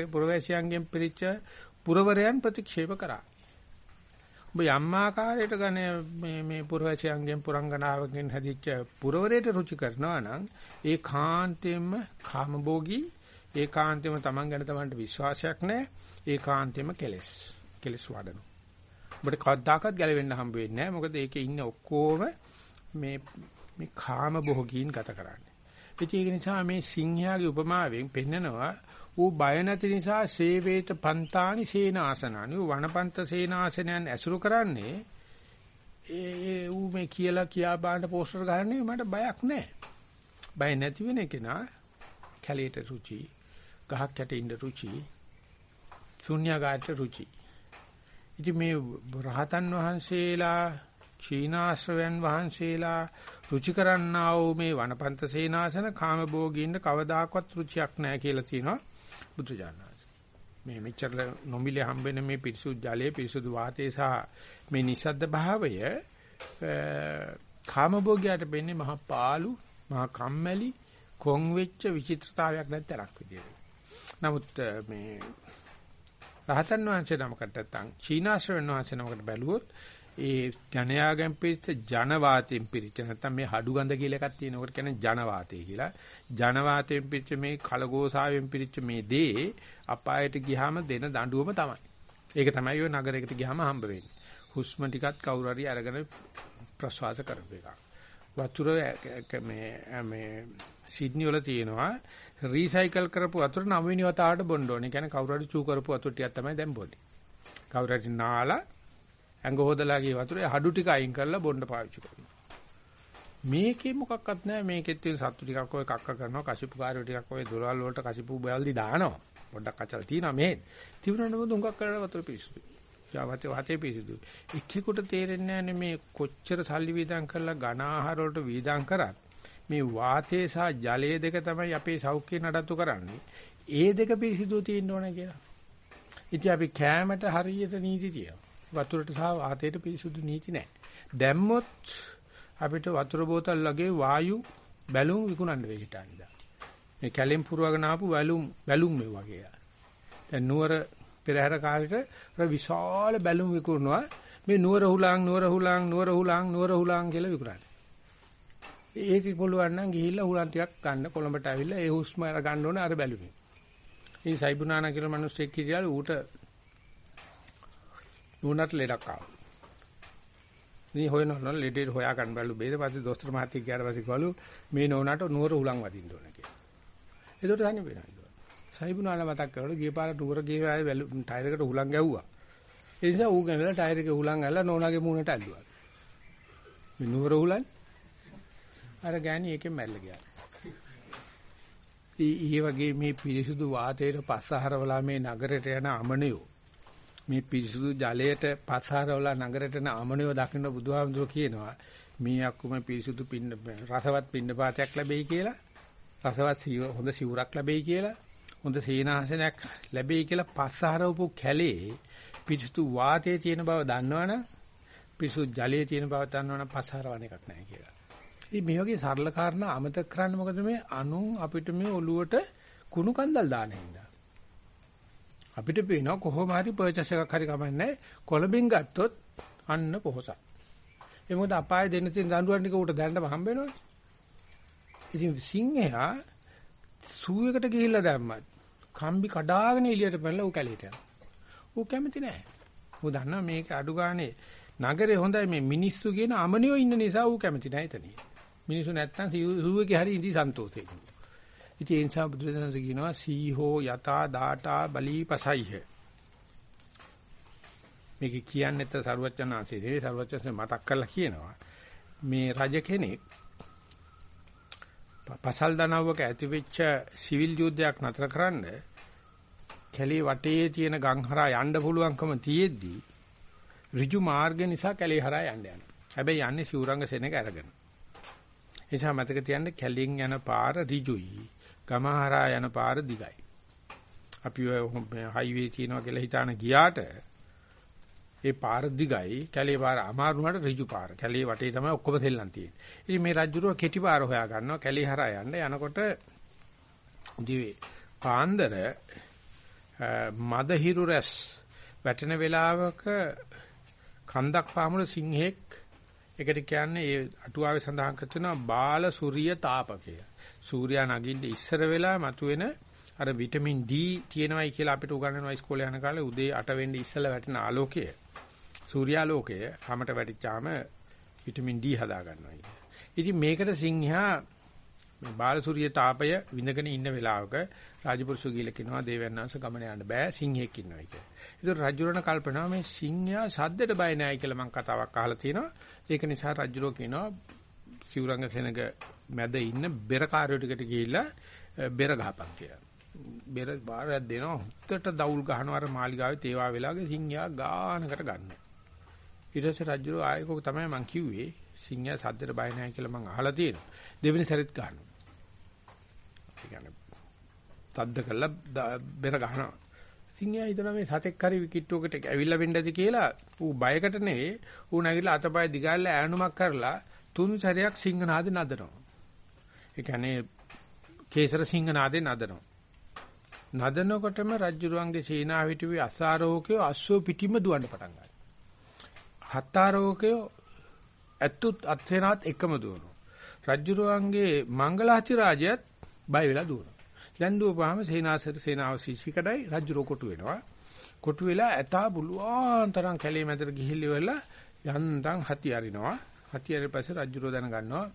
පුරවැසියන්ගෙන් පිරිච්ච පුරවරයන් ප්‍රතික්ෂේප කරා. ඔබ යම් ආකාරයකට ගන්නේ මේ මේ පුරවැසියන්ගෙන් පුරංගනාවකින් හැදිච්ච පුරවරයට රුචි කරනවා නම් ඒ කාන්තෙම කාමභෝගී ඒ කාන්තෙම Taman ගැන Tamanට විශ්වාසයක් නැහැ ඒ කාන්තෙම කෙලස් කෙලස් වඩන ඔබට කවදාකවත් ගැලවෙන්න හම්බ වෙන්නේ නැහැ මොකද ඒකේ ඉන්න ඔක්කොම මේ මේ කාමභෝගීන් ගත කරන්නේ ඒක නිසා මේ සිංහයාගේ උපමාවෙන් පෙන්නනවා ඌ බය නැති නිසා සේවේත පන්තානි සේනාසනානි ඌ වනපන්ත සේනාසනයන් ඇසුරු කරන්නේ ඒ ඌ මේ කියලා කියා බාන්න පෝස්ටර් ගහන්නේ මට බයක් නැහැ. බය නැති වෙන කෙනා කැලේට රුචි, ගහක් යට ඉන්න රුචි, ශුන්‍යගාට රුචි. ඉතින් මේ රහතන් වහන්සේලා චීනාශ්‍රවයන් වහන්සේලා රුචි කරන්නා වූ මේ වනපන්ත සේනාසන කාමභෝගීන්ට කවදාකවත් රුචියක් නැහැ කියලා තියෙනවා. බුදුජානනාංශ. මේ මෙච්චර නොමිලේ හම්බෙන මේ පිරිසුදු ජලයේ පිරිසුදු වාතය සහ මේ නිස්සද්ද භාවය කාමභෝගයට වෙන්නේ මහා පාළු, මහා කම්මැලි, කොන් වෙච්ච විචිත්‍රතාවයක් නැත්තරක් විදියට. නමුත් මේ රහතන් වහන්සේ නමකට නැත්නම් චීනාශ්‍රවණ වහන්සේ නමකට බැලුවොත් ඒ ජනයාගෙන් පිරිච්ච ජනවාතයෙන් පිරිච්ච නැත්නම් මේ හඩු ගඳ කියලා එකක් තියෙන. උකට කියන්නේ ජනවාතය කියලා. ජනවාතයෙන් පිරිච්ච මේ කලගෝසාවෙන් පිරිච්ච මේ දේ අපායට ගියාම දෙන දඬුවම තමයි. ඒක තමයි ඔය නගරයකට ගියාම හම්බ වෙන්නේ. හුස්ම ටිකත් කවුරු හරි අරගෙන ප්‍රශ්වාස කරපු එකක්. වතුර මේ මේ සිඩ්නි වල තියෙනවා රීසයිකල් කරපු වතුර නවවෙනි වතාවට බොන්න ඕනේ. කියන්නේ කවුරු හරි චූ කරපු වතුර ටිකක් තමයි දැන් බොන්නේ. කවුරු හරි නාලා ඇඟ හොදලා ගිය වතුරේ හඩු ටික අයින් කරලා බොන්න පාවිච්චි කරනවා. මේකේ මොකක්වත් නැහැ මේකෙත් තියෙන සත්තු ටිකක් ඔය කක්ක කරනවා කසිපු කාර්යෝ ටිකක් ඔය දොරවල් වලට කසිපු බැල්දි දානවා. පොඩ්ඩක් අචල තියෙනවා මේ. තිබුණාට මොකද උඟක් කරලා වතුර පිස්සුයි. යාවතේ වාතේ පිස්සුයි. එක්කෙකුට තේරෙන්නේ නැහැ මේ කොච්චර සල්ලි වීදම් කරලා ඝන ආහාර වලට වීදම් කරත් මේ වාතය සහ ජලය දෙක තමයි අපේ සෞඛ්‍ය නඩත්තු කරන්නේ. ඒ දෙක පිරිසිදු තියෙන්න ඕන කියලා. ඉතින් අපි කෑමට හරියට නීති තියෙනවා. වතුරට සහ වාතයට පිරිසුදු නීති නැහැ. දැම්මොත් අපිට වතුර බෝතල් ලගේ වායු බැලුම් විකුණන්න වෙයි හිටන්නේ. මේ කැලෙන් පුරවගෙන ආපු බැලුම් බැලුම් මේ වගේ. දැන් නුවර පෙරහැර කාලේට අර විශාල බැලුම් විකුණනවා. මේ නුවර හුලං නුවර හුලං නුවර හුලං නුවර හුලං කියලා විකුණන්නේ. ඒක පුළුවන් නම් ගිහිල්ලා හුලං ටිකක් ගන්න කොළඹට ඇවිල්ලා ඒ හුස්ම අර ගන්න ඕනේ අර බැලුමේ. ඉතින් සයිබුනානා කියලා මිනිස්සෙක් හිටියලු ඌට නුනට ලෙඩක් ආවා. ඉතින් හොයනවා ලෙඩේ හොයා ගන්න බැලු බේද පස්සේ දොස්තර මහත්තයෙක් ගියාට පස්සේ කිව්වලු මේ නෝනාට නුවර හුලං වදින්න ඕන කියලා. ඒකට තනි වෙනවා. සයිබුනාල මතක් කරලා ගිය පාර නුවර ගිය ආයේ ටයර් එකට හුලං ගැව්වා. ඒ නිසා ඌ ගමලා ටයර් එකේ හුලං ඇල්ලලා නෝනාගේ මූණට ඇල්ලුවා. මේ නුවර හුලං අර ගෑණි එකෙන් මැල්ල ගියා. ඊ වගේ මේ පිරිසුදු වාතයට පස්සහරවලා මේ නගරයට යන අමනියෝ මේ පිරිසුදු ජලයට පස්සහරවලා නගරයට යන අමනියෝ දකින්න බුදුහාමුදුරුවෝ කියනවා මේ අක්කුම පිරිසුදු පින්න රසවත් පින්න පාතයක් ලැබෙයි කියලා රසවත් හොඳ සිවුරක් ලැබෙයි කියලා හොඳ සීනාසනයක් ලැබෙයි කියලා පස්සහරවපු කැලේ පිරිසුදු වාතයේ තියෙන බව දන්නවනම් පිරිසුදු ජලයේ තියෙන බව දන්නවනම් පස්සහරවන එකක් නැහැ කියලා ඉතින් මේ වගේ සරල කාරණා අමතක කරන්න මොකද මේ අනුන් අපිට මේ ඔළුවට කුණු කන්දල් දාන හින්දා. අපිට පේනවා කොහොම හරි පර්චේස් එකක් හරි කමන්නේ කොළඹින් ගත්තොත් අන්න පොහසත්. ඒ මොකද අපාය දෙන්න තියෙන දඬුවම් ටික උට දැන්නම හම්බ වෙනවනේ. ඉතින් සිංහයා සූයකට ගිහිල්ලා දැම්මත් කම්බි කඩාගෙන එළියට පැනලා ඌ කැලේට යනවා. ඌ කැමති නෑ. ඌ දන්නවා මේක අඩු ගානේ නගරේ හොඳයි මේ මිනිස්සු කියන අමනියෝ ඉන්න නිසා ඌ කැමති නෑ එතනින්. මිනිස්සු නැත්තම් සූවේගේ හරි ඉඳි සන්තෝෂේ. ඉතින් ඒ නිසා බුදුරජාණන් කියනවා සීහෝ යතා දාටා බලීපසයිහ. මේක කියන්නේ නැත්නම් සරුවචනාංශේ නේ සරුවචනාංශේ මතක් කරලා කියනවා. මේ රජ කෙනෙක් පසල් දනව්වක ඇතිවෙච්ච සිවිල් යුද්ධයක් නතර කරන්න කැලේ වටේ තියෙන ගංහරා යන්න පුළුවන්කම තියෙද්දි ඍජු මාර්ග නිසා කැලේ හරහා යන්න යනවා. හැබැයි යන්නේ සිවුරංග සෙනඟ අරගෙන. නිසා මතක තියන්න කැලින් යන පාර ඍජුයි. ගමහරා යන පාර දිගයි. අපි හයිවේ තියනවා කියලා හිතාන ගියාට ඒ පාර දිගයි කැලේ පාර අමාරු වුණාට ඍජු පාර. කැලේ වටේ තමයි ඔක්කොම තෙල්ලන් තියෙන්නේ. ඉතින් මේ රජුරුව කෙටි පාර හොයා ගන්නවා කැලේ හරහා යන්න යනකොට දිවේ පාන්දර මද හිරු රැස් වැටෙන වෙලාවක කන්දක් පාමුල සිංහෙක් ඒකට කියන්නේ ඒ අටුවාවේ සඳහන් කරනවා බාල සූර්ය තාපකය. සූර්යා නගින්න ඉස්සර වෙලා මතුවෙන අර විටමින් D තියෙනවයි කියලා අපිට උගන්වනවා ඉස්කෝලේ යන කාලේ උදේ 8 වෙනි ඉස්සලා වැටෙන ආලෝකය. සූර්යාලෝකය හැමට වැටිච්චාම විටමින් D හදා ගන්නවා. ඉතින් මේකට සිංහයා මේ බාල සූර්ය තාපය විඳගෙන ඉන්න වෙලාවක රාජපුරුෂු කියලා කියනවා දේවයන්ාංශ ගමන යන්න බෑ සිංහෙක් ඉන්නවා කියලා. ඒතර රජුරණ කල්පනා මේ සිංහයා සද්දට බය නැහැ කියලා මම කතාවක් අහලා තියෙනවා. ඒක නිසා රජුරෝ කියනවා සිවුරංග සෙනග මැද ඉන්න බෙර කාර්යෝ ටිකට ගිහිල්ලා බෙර ගහපන් කියලා. බෙර බාරයක් දෙනවා. හුත්තට දවුල් ගහනවා අර මාලිගාවේ තේවා වෙලාවේ සිංහයා ගානකට ගන්නවා. ඊට පස්සේ රජුරෝ ආයෙක තමයි මං කිව්වේ සිංහයා සද්දට බය නැහැ කියලා මං අහලා තියෙනවා. දෙවෙනි සැරෙත් ගන්නවා. ඒ කියන්නේ තද්ද කරලා බෙර ගහනවා. සිංහයා හිතන මේ සතෙක් හරි කිට්ටුවකට ඇවිල්ලා වෙන්න ඇති කියලා ඌ බයකට නෙවෙයි ඌ නැගිටලා අතපය දිගාල්ලා ඈනුමක් කරලා තුන් සැරයක් සිංහනාදේ නදනවා. ඒ කියන්නේ කේසර සිංහනාදේ නදනවා. නදනකොටම රජුරුවන්ගේ සීනාව හිටුවේ අසාරෝකයෝ අස්සෝ පිටිම දුවන්න පටන් ගන්නවා. හත්තාරෝකයෝ ඇතුත් අත්වෙනාත් එකම දුවනවා. රජුරුවන්ගේ මංගලාචි රාජයත් බය වෙලා දුවනවා. දැන් දුවපුවාම සේනාසර සේනාව සීසිකඩයි රජුරෝ කොටු වෙනවා. කොටු වෙලා ඇතා බුලුවන් තරම් කැලේ මැදට ගිහිල්ලා යන්තම් හති අරිනවා. හති අරින පස්සේ රජුරෝ දැනගන්නවා.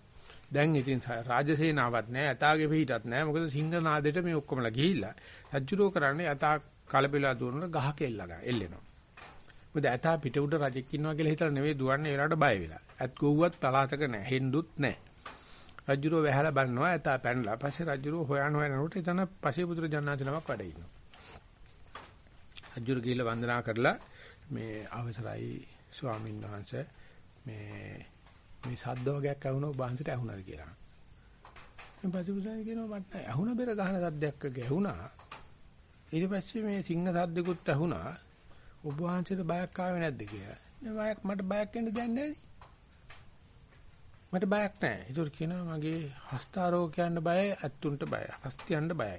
දැන් ඉතින් රාජසේනාවක් නැහැ, ඇතාගේ පිටත් නැහැ. මොකද සිංහනාදෙට මේ ඔක්කොමලා ගිහිල්ලා. රජුරෝ කරන්නේ ඇතා කලබලලා දුවනකොට ගහක එල්ලගා එල්ලෙනවා. මොකද ඇතා පිට උඩ රජෙක් ඉන්නවා කියලා හිතලා නෙවෙයි දුවන්නේ ඒලාට බය වෙලා. ඇත් ගොව්වත් පලාතක නැහැ, හෙන්දුත් නැහැ. රජුරෝ වැහැලා බලනවා එතා පැනලා. පස්සේ රජුරෝ හොයන හොයනකොට එතන පසේ පුදුර ජන්නාති නමක් වැඩ ඉන්නවා. රජුර ගිහිල්ලා වන්දනා කරලා මේ අවසරයි ස්වාමීන් වහන්සේ මේ මේ ශබ්ද වගේක් ඇහුණා ඔබ වහන්සේට ඇහුණාද කියලා. මේ පසුබුසාරි කියනවා මට ඇහුණ බෙර ගහන සද්දයක් ඇහුණා. ඊට පස්සේ මේ සිංහ සද්දකුත් ඇහුණා. ඔබ වහන්සේට බයක් ආවේ නැද්ද කියලා. නෑ බයක් මට බයක් එන්න දෙන්නේ නැහැ. මට බයක් නැහැ. ඒතර කියනවා මගේ හස්තාරෝගයන්ට බයයි, ඇත්තුන්ට බයයි. හස්තියන්ට බයයි.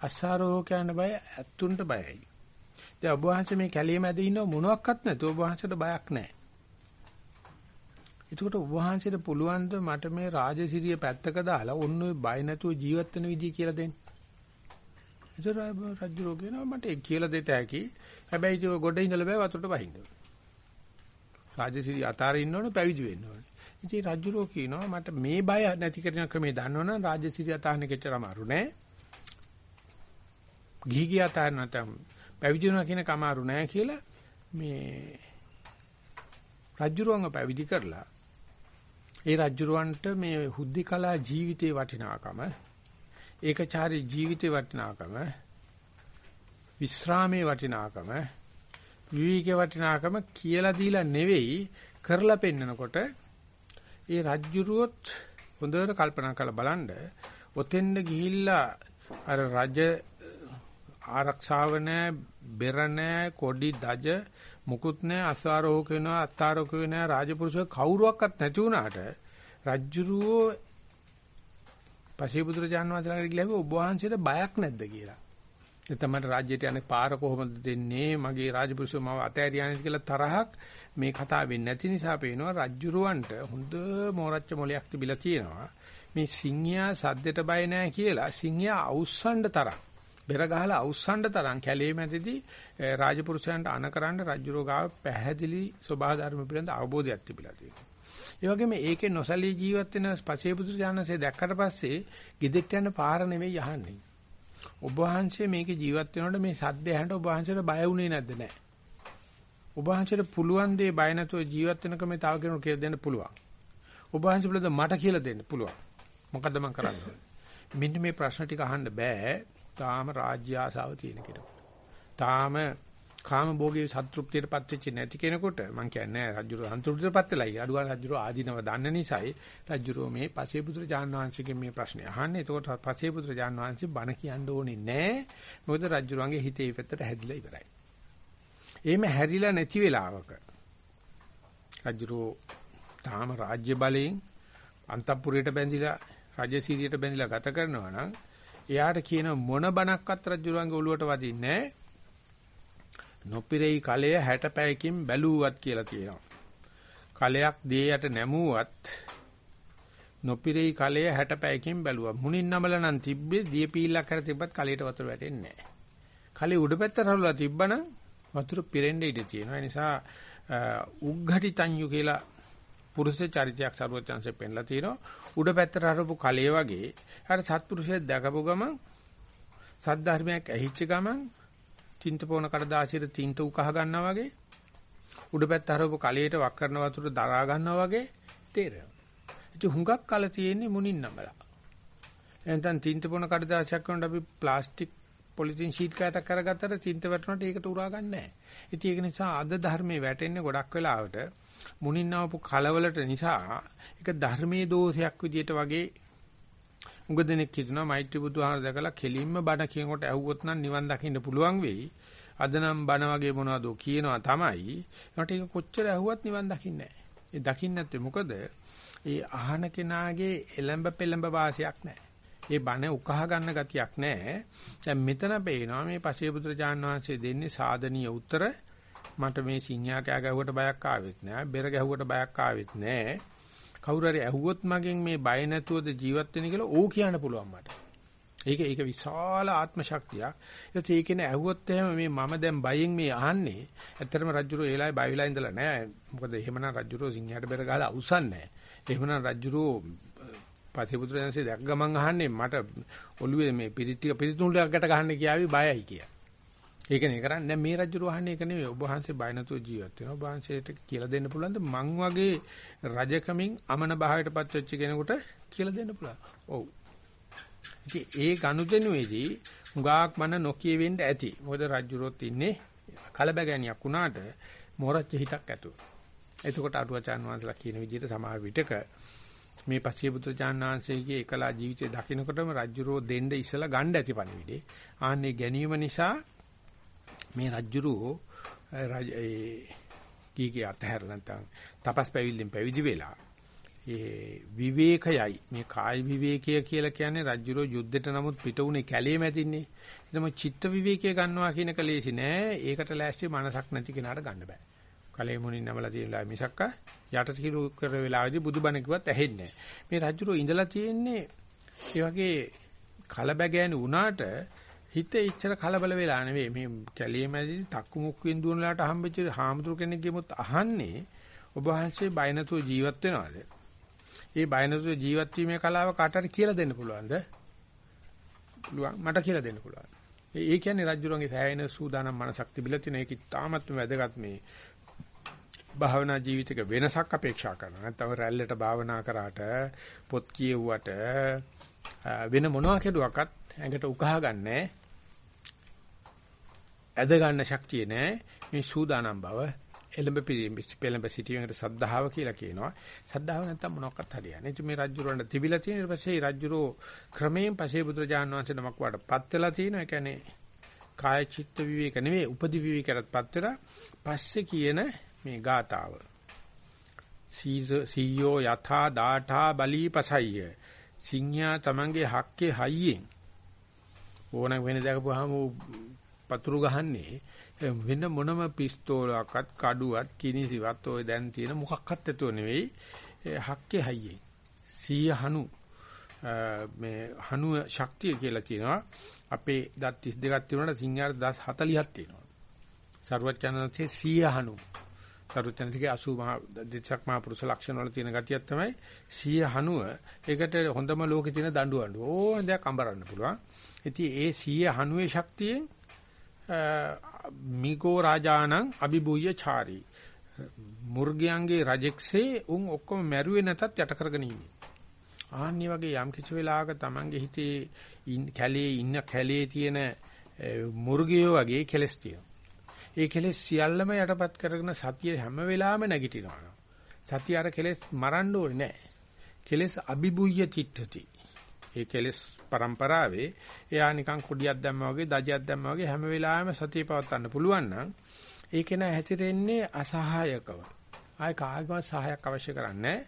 අස්සාරෝගයන්ට බයයි, ඇත්තුන්ට බයයි. දැන් ඔබ වහන්සේ මේ කැළිය මැද ඉන්න මොනවත් නැතුව ඔබ වහන්සේට බයක් නැහැ. එතකොට ඔබ වහන්සේට පුළුවන් ද මට මේ රාජසිරිය පැත්තක දාලා ඔන්න ඔය බය නැතුව ජීවත් වෙන විදිය කියලා දෙන්න. ඒතර රජුරෝ කියනවා මට ඒක කියලා දෙත හැකි. හැබැයි ඒක ගොඩ ඉඳලා බෑ වතුරට වහින්න. රාජසිරි අතාරින්න ඉන්න ඕනේ පැවිදි වෙන්න ඕනේ. ඉතින් රජුරෝ කියනවා මට මේ බය නැති කරන ක්‍රමේ දන්නවනම් රාජසිරි අතාරන්න කෙච්චර අමාරු නෑ. ගිහි ගිය අතාරන්න නැත්නම් පැවිදි වෙනවා කියන කමාරු නෑ කියලා මේ රජුරුවන්ව පැවිදි කරලා ඒ රජුරුවන්ට මේ හුද්ධිකලා ජීවිතේ වටිනාකම ඒකචාරී ජීවිතේ වටිනාකම විස්රාමයේ වටිනාකම විවිධකේ වටිනාකම කියලා දීලා නෙවෙයි කරලා පෙන්නකොට ඒ රජ්ජුරුවොත් හොඳට කල්පනා කරලා බලන්න. ඔතෙන්ද ගිහිල්ලා අර රජ ආරක්ෂාව නැ බෙර නැ කොඩි දජ මුකුත් නැ අසාරෝහක වෙනවා අත්තාරෝක වෙනවා රාජපුරුෂය කවුරුවක්වත් නැති වුණාට රජ්ජුරුවෝ පසීබුදුරජාන් වහන්සේලාට ගිහලා ඔබ වහන්සේට බයක් නැද්ද කියලා. එතන මට රාජ්‍යයට යන්නේ පාර කොහොමද දෙන්නේ? මගේ රාජපුරුෂව මම අතෑරියානේ කියලා තරහක් මේ කතාවෙන් නැති නිසා පේනවා රජ්ජුරුවන්ට හොඳ මෝරච්ච මොලයක් තිබිලා තියෙනවා. මේ සිංහයා සද්දෙට බය නැහැ කියලා සිංහයා අවුස්සන්න තරම් බෙර ගහලා අවුස්සන්න තරම් කැලේ මැදදී රාජපුරුෂයන්ට අනකරන්න රජ්ජුරුව ගාව පැහැදිලි ස්වභාව ධර්ම පිළිබඳ අවබෝධයක් තිබිලා තියෙනවා. ඒ වගේම ඒකේ නොසලී ජීවත් වෙන පසේපුත්‍ර ඥානසේ දැක්කට පස්සේ ගෙදෙට්ට යන පාර නෙවෙයි යහන්නේ ඔබ වහන්සේ මේකේ ජීවත් වෙනකොට මේ සද්ද ඇහෙනට ඔබ වහන්සේට බය වුණේ නැද්ද නැහැ. ඔබ වහන්සේට පුළුවන් දේ බය නැතුව ජීවත් වෙනකම තව කෙනෙකුට කියලා දෙන්න පුළුවන්. ඔබ වහන්සේ පිළිබඳ මට කියලා දෙන්න පුළුවන්. මොකද්ද මම කරන්නේ? මෙන්න මේ ප්‍රශ්න ටික අහන්න බෑ. තාම රාජ්‍ය ආසාව තියෙන කෙනෙකුට. තාම කාම භෝගී සත්‍ෘප්තියටපත් වෙච්ච නැති කෙනෙකුට මම කියන්නේ රජුර සන්තුෂ්ටියටපත් වෙලයි අඩුවන් රජුර ආදීනව දන්න නිසායි රජුර මේ පසේපුත්‍ර ජානවාංශිකෙන් මේ ප්‍රශ්නේ අහන්නේ. එතකොට පසේපුත්‍ර ජානවාංශි බණ කියන්න ඕනේ නැහැ මොකද රජුරන්ගේ හිතේ පැත්තට හැදිලා ඉවරයි. එහෙම හැරිලා නැති වෙලාවක රජුර තාම රාජ්‍ය බලයෙන් අන්තපුරයට බැඳිලා රජසිරියට බැඳිලා ගත කරනවා නම් එයාට කියන මොන බණක්වත් රජුරන්ගේ ඔළුවට වදින්නේ නැහැ නොපිරෙයි කලය 60 පැයකින් බැලුවත් කියලා කියනවා. කලයක් දේයට නැමුවත් නොපිරෙයි කලය 60 පැයකින් බැලුවා. මුණින් නමල නම් තිබ්බේ දිය පීල්ලක් කර තිබ්බත් කලයට වතුර වැටෙන්නේ නැහැ. කලේ උඩ පැත්තට හරවලා තිබ්බනම් වතුර පිරෙන්න ඉඩ තියෙනවා. ඒ නිසා උග්ඝටිතඤ්ඤු කියලා පුරුෂ චරිතයක් සරුවචාන්සේ පෙන්ලා තියෙනවා. උඩ පැත්තට හරවපු කලේ වගේ අර සත්පුරුෂයෙක් දැකපු ගමන් සද්ධර්මයක් ඇහිච්ච ගමන් තින්ත පොන කඩදාසියට තින්ත උකහ ගන්නවා වගේ උඩ පැත්ත හරවපු කලයට වක් කරන වතුර දරා ගන්නවා වගේ තේරෙනවා. ඉතින් හුඟක් කල තියෙන්නේ මුණින් නමලා. එහෙනම් තින්ත පොන කඩදාසියක් වුණාට අපි ප්ලාස්ටික් පොලිතින් ෂීට් කෑතක් කරගත්තට තින්ත වැටුණාට ඒකට උරා ගන්න නැහැ. ඉතින් ඒක නිසා අද ධර්මයේ වැටෙන්නේ ගොඩක් වෙලාවට මුණින් නවපු කලවලට නිසා ඒක ධර්මයේ දෝෂයක් විදියට වගේ උඟ දෙනෙක් හිතනවා මෛත්‍රී බුදුහාමර දැකලා කෙලින්ම බණ කියනකොට ඇහුවොත් නම් නිවන් දකින්න පුළුවන් වෙයි. අද නම් බණ වගේ මොනවද කියනවා තමයි. ඒකට ඒක කොච්චර ඇහුවත් නිවන් දකින්නේ නැහැ. ඒ දකින්න නැත්තේ මොකද? ඒ අහන කෙනාගේ එලඹ පෙලඹ වාසියක් නැහැ. ඒ බණ උකහා ගන්න ගතියක් නැහැ. දැන් මෙතන පේනවා මේ පසේ පුත්‍රජාන් වහන්සේ දෙන්නේ සාධනීය උත්තර. මට මේ සිංහා කෑ ගැහුවට බයක් ආවෙත් නෑ. බෙර ගැහුවට බයක් ආවෙත් නෑ. කවුරු හරි ඇහුවොත් මගෙන් මේ බය නැතුවද ජීවත් වෙන්නේ කියලා ඕ කියන්න පුළුවන් මට. ඒක ඒක විශාල ආත්ම ශක්තියක්. ඒත් ඒකේන ඇහුවොත් එහෙම මේ මම දැන් බයෙන් මේ අහන්නේ. ඇත්තටම රජුරෝ ඒලායි බය වෙලා ඉඳලා නැහැ. මොකද එහෙමනම් රජුරෝ සිංහයාට බෙර ගහලා අවුසන්නේ නැහැ. එහෙමනම් රජුරෝ පතිපුත්‍රයන්සේ දැක් ගමන් අහන්නේ මට ඔළුවේ මේ පිරිත් ටික පිරිතුණුලක් ගැට ගහන්න කියාවි බයයි කියලා. ඒකනේ කරන්නේ. දැන් මේ රජුර වහන්නේ ඒක නෙවෙයි. ඔබ වහන්සේ බය නැතුව ජීවත් වෙනවා. ඔබ වහන්සේට කියලා දෙන්න පුළුවන්ද මං වගේ රජකමින් අමන භාවයටපත් වෙච්ච කෙනෙකුට කියලා දෙන්න පුළුවන්. ඔව්. ඒ ගනුදෙනුවේදී හුඟක් මන නොකිය වෙන්න ඇති. මොකද රජුරොත් ඉන්නේ කලබගැනියක් වුණාට මොරච්ච හිතක් ඇතුව. එතකොට අටුවචාන් වහන්සේලා කියන විදිහට සමාව විටක මේ පස්සේ පුත්‍රචාන් වහන්සේගේ එකලා ජීවිතය දකින්නකොටම රජුරෝ දෙන්න ඉස්සලා ගන්න ඇති පණිවිඩේ. ආන්නේ ගැනීම නිසා මේ රජ්ජුරුවෝ රජ ඒ කීකේ අතහැර නැත්නම් තපස් පැවිල්ලෙන් පැවිදි වෙලා ඒ විවේකයයි මේ කාය විවේකය කියලා කියන්නේ රජ්ජුරුවෝ යුද්ධෙට නමුත් පිට උනේ කැලේ මැදින්නේ. එතම චිත්ත විවේකය ගන්නවා කියන එක ලේසි නෑ. ඒකට ලෑස්ති මනසක් නැති කෙනාට ගන්න බෑ. කලේ මුණින් නමලා තියෙනවා මිසක්ක යට කිරු කර වෙලාවේදී බුදුබණ කිව්වත් ඇහෙන්නේ නෑ. මේ රජ්ජුරුවෝ ඉඳලා තියෙන්නේ ඒ වගේ කලබගෑනි වුණාට හිත ඉච්චර කලබල වෙලා නෙවෙයි මේ කැලිය මැදදී තක්කු මුක්කුවෙන් දුවන ලාට හම්බෙච්ච හාමුදුරු කෙනෙක් ගෙමුත් අහන්නේ ඔබ වහන්සේ බය නැතුව ජීවත් වෙනවද? ඒ බය නැතුව ජීවත් වීමේ කලාව කාටට කියලා දෙන්න පුළුවන්ද? පුළුවන් මට කියලා දෙන්න පුළුවන්. ඒ කියන්නේ රජුරන්ගේ සෑහෙන සූදානම් මනසක් තිබිලා තියෙන එක ඉතාමත්ම වැදගත් මේ භාවනා ජීවිතයක වෙනසක් අපේක්ෂා කරනවා. නැත්නම් රැල්ලට භාවනා කරාට පොත් කියවුවට වෙන මොනවා කෙරුවක්වත් ඇඟට උකහා ගන්නෑ. ඇද ගන්න ශක්තිය නෑ. මේ සූදානම් බව එළඹ පෙළඹ සිටීමකට සද්ධාව කියලා කියනවා. සද්ධාව නැත්තම් මොනක්වත් හරියන්නේ. ඉතින් මේ රජුරවන්ට තිබිලා තියෙන ඊට පස්සේ රජුරෝ ක්‍රමයෙන් පසේ බුදුරජාණන් වහන්සේ නමක් වඩපත් වෙලා තියෙනවා. ඒ කියන්නේ කාය චිත්ත විවේක නෙවෙයි උපදි විවේකයටපත් වෙලා පස්සේ කියන මේ ගාතාව. සීයෝ යථා දාඨා බලීපසయ్య. සිංහයා තමන්ගේ හක්කේ හයියෙන් ඕන වෙන දකපුවාම පතුරු ගහන්නේ වෙන මොනම පිස්තෝලයක්වත් කඩුවක් කිනිසිවත් ඔය දැන් තියෙන මොකක්වත් ඇතුව නෙවෙයි හක්කේ හයියේ. සීය හනු මේ හනු ශක්තිය කියලා කියනවා. අපේ දත් 32ක් තිබුණාට සිංහාට දස් 40ක් තියෙනවා. සරුවචනන්සේ සීය හනු. සරුවචනන්සේගේ 80 මහා දෙච්චක් මහා පුරුෂ ලක්ෂණ වල තියෙන ගතියක් තමයි සීය හනුව. ඒකට හොඳම ලෝකේ තියෙන දඬු අඬු ඕන දෙයක් අඹරන්න පුළුවන්. ඉතින් ඒ සීය හනුවේ ශක්තියෙන් මිගෝ රාජානං අභිභූය චාරී මුර්ගයන්ගේ රජෙක්සේ උන් ඔක්කොම මැරුවේ නැතත් යට කරගෙන ඉන්නේ. ආන්නේ වගේ යම් කිසි වෙලාවක Tamange හිතේ කැලේ ඉන්න කැලේ තියෙන මුර්ගයෝ වගේ කෙලස් තියෙනවා. ඒ කෙලස් සියල්ලම යටපත් කරගෙන සතිය හැම වෙලාවෙම නැගිටිනවා. සතිය අර කෙලස් මරන්න ඕනේ නැහැ. කෙලස් අභිභූය චිත්තති. ඒ කෙලස් પરම්පරාවේ එයා නිකන් කුඩියක් දැම්මා වගේ දජයක් දැම්මා වගේ හැම වෙලාවෙම සතිය පවත්වන්න පුළුවන් නම් ඒක නෑ හැසිරෙන්නේ අසහායකව. ආයි කාගවත් සහායක් අවශ්‍ය කරන්නේ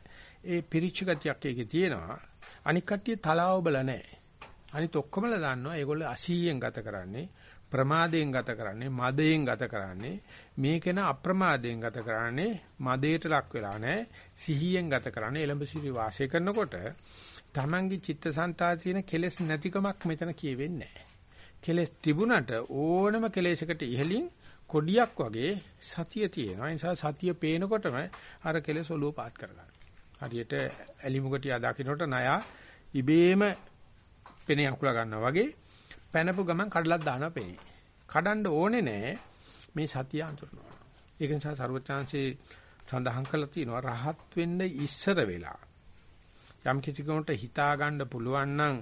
ඒ පිරිච්ච ගතියක් ඒකේ තියෙනවා. අනික් කට්ටිය තලාව බල නෑ. අනිත් ඔක්කොමලා දන්නවා ඒගොල්ලෝ 80ෙන් ගත කරන්නේ ප්‍රමාදයෙන් ගත කරන්නේ මදයෙන් ගත කරන්නේ මේකේන අප්‍රමාදයෙන් ගත කරන්නේ මදයට ලක් වෙලා නැහැ සිහියෙන් ගත කරන්නේ එළඹ සිටි වාසය කරනකොට Tamange චිත්තසංතාය තියෙන කෙලෙස් නැතිකමක් මෙතන කියවෙන්නේ නැහැ. කෙලෙස් තිබුණට ඕනම කෙලෙසකට ඉහලින් කොඩියක් වගේ සතිය තියෙනවා. ඒ නිසා සතිය පේනකොටම අර කෙලෙස් ඔලුව පාත් කරගන්න. හරියට ඇලිමුගටිය දකින්නට ණයා ඉබේම පෙනේ අකුල ගන්නවා වගේ පැනපු ගමන් කඩලක් දානවා පෙනේ. කඩන්න ඕනේ නෑ මේ සතිය අඳුරනවා. ඒක නිසා ਸਰවචාන්සේ සඳහන් කළා තියෙනවා රහත් වෙන්න ඉස්සර වෙලා යම් කිසි කෙනෙකුට හිතා ගන්න පුළුවන් නම්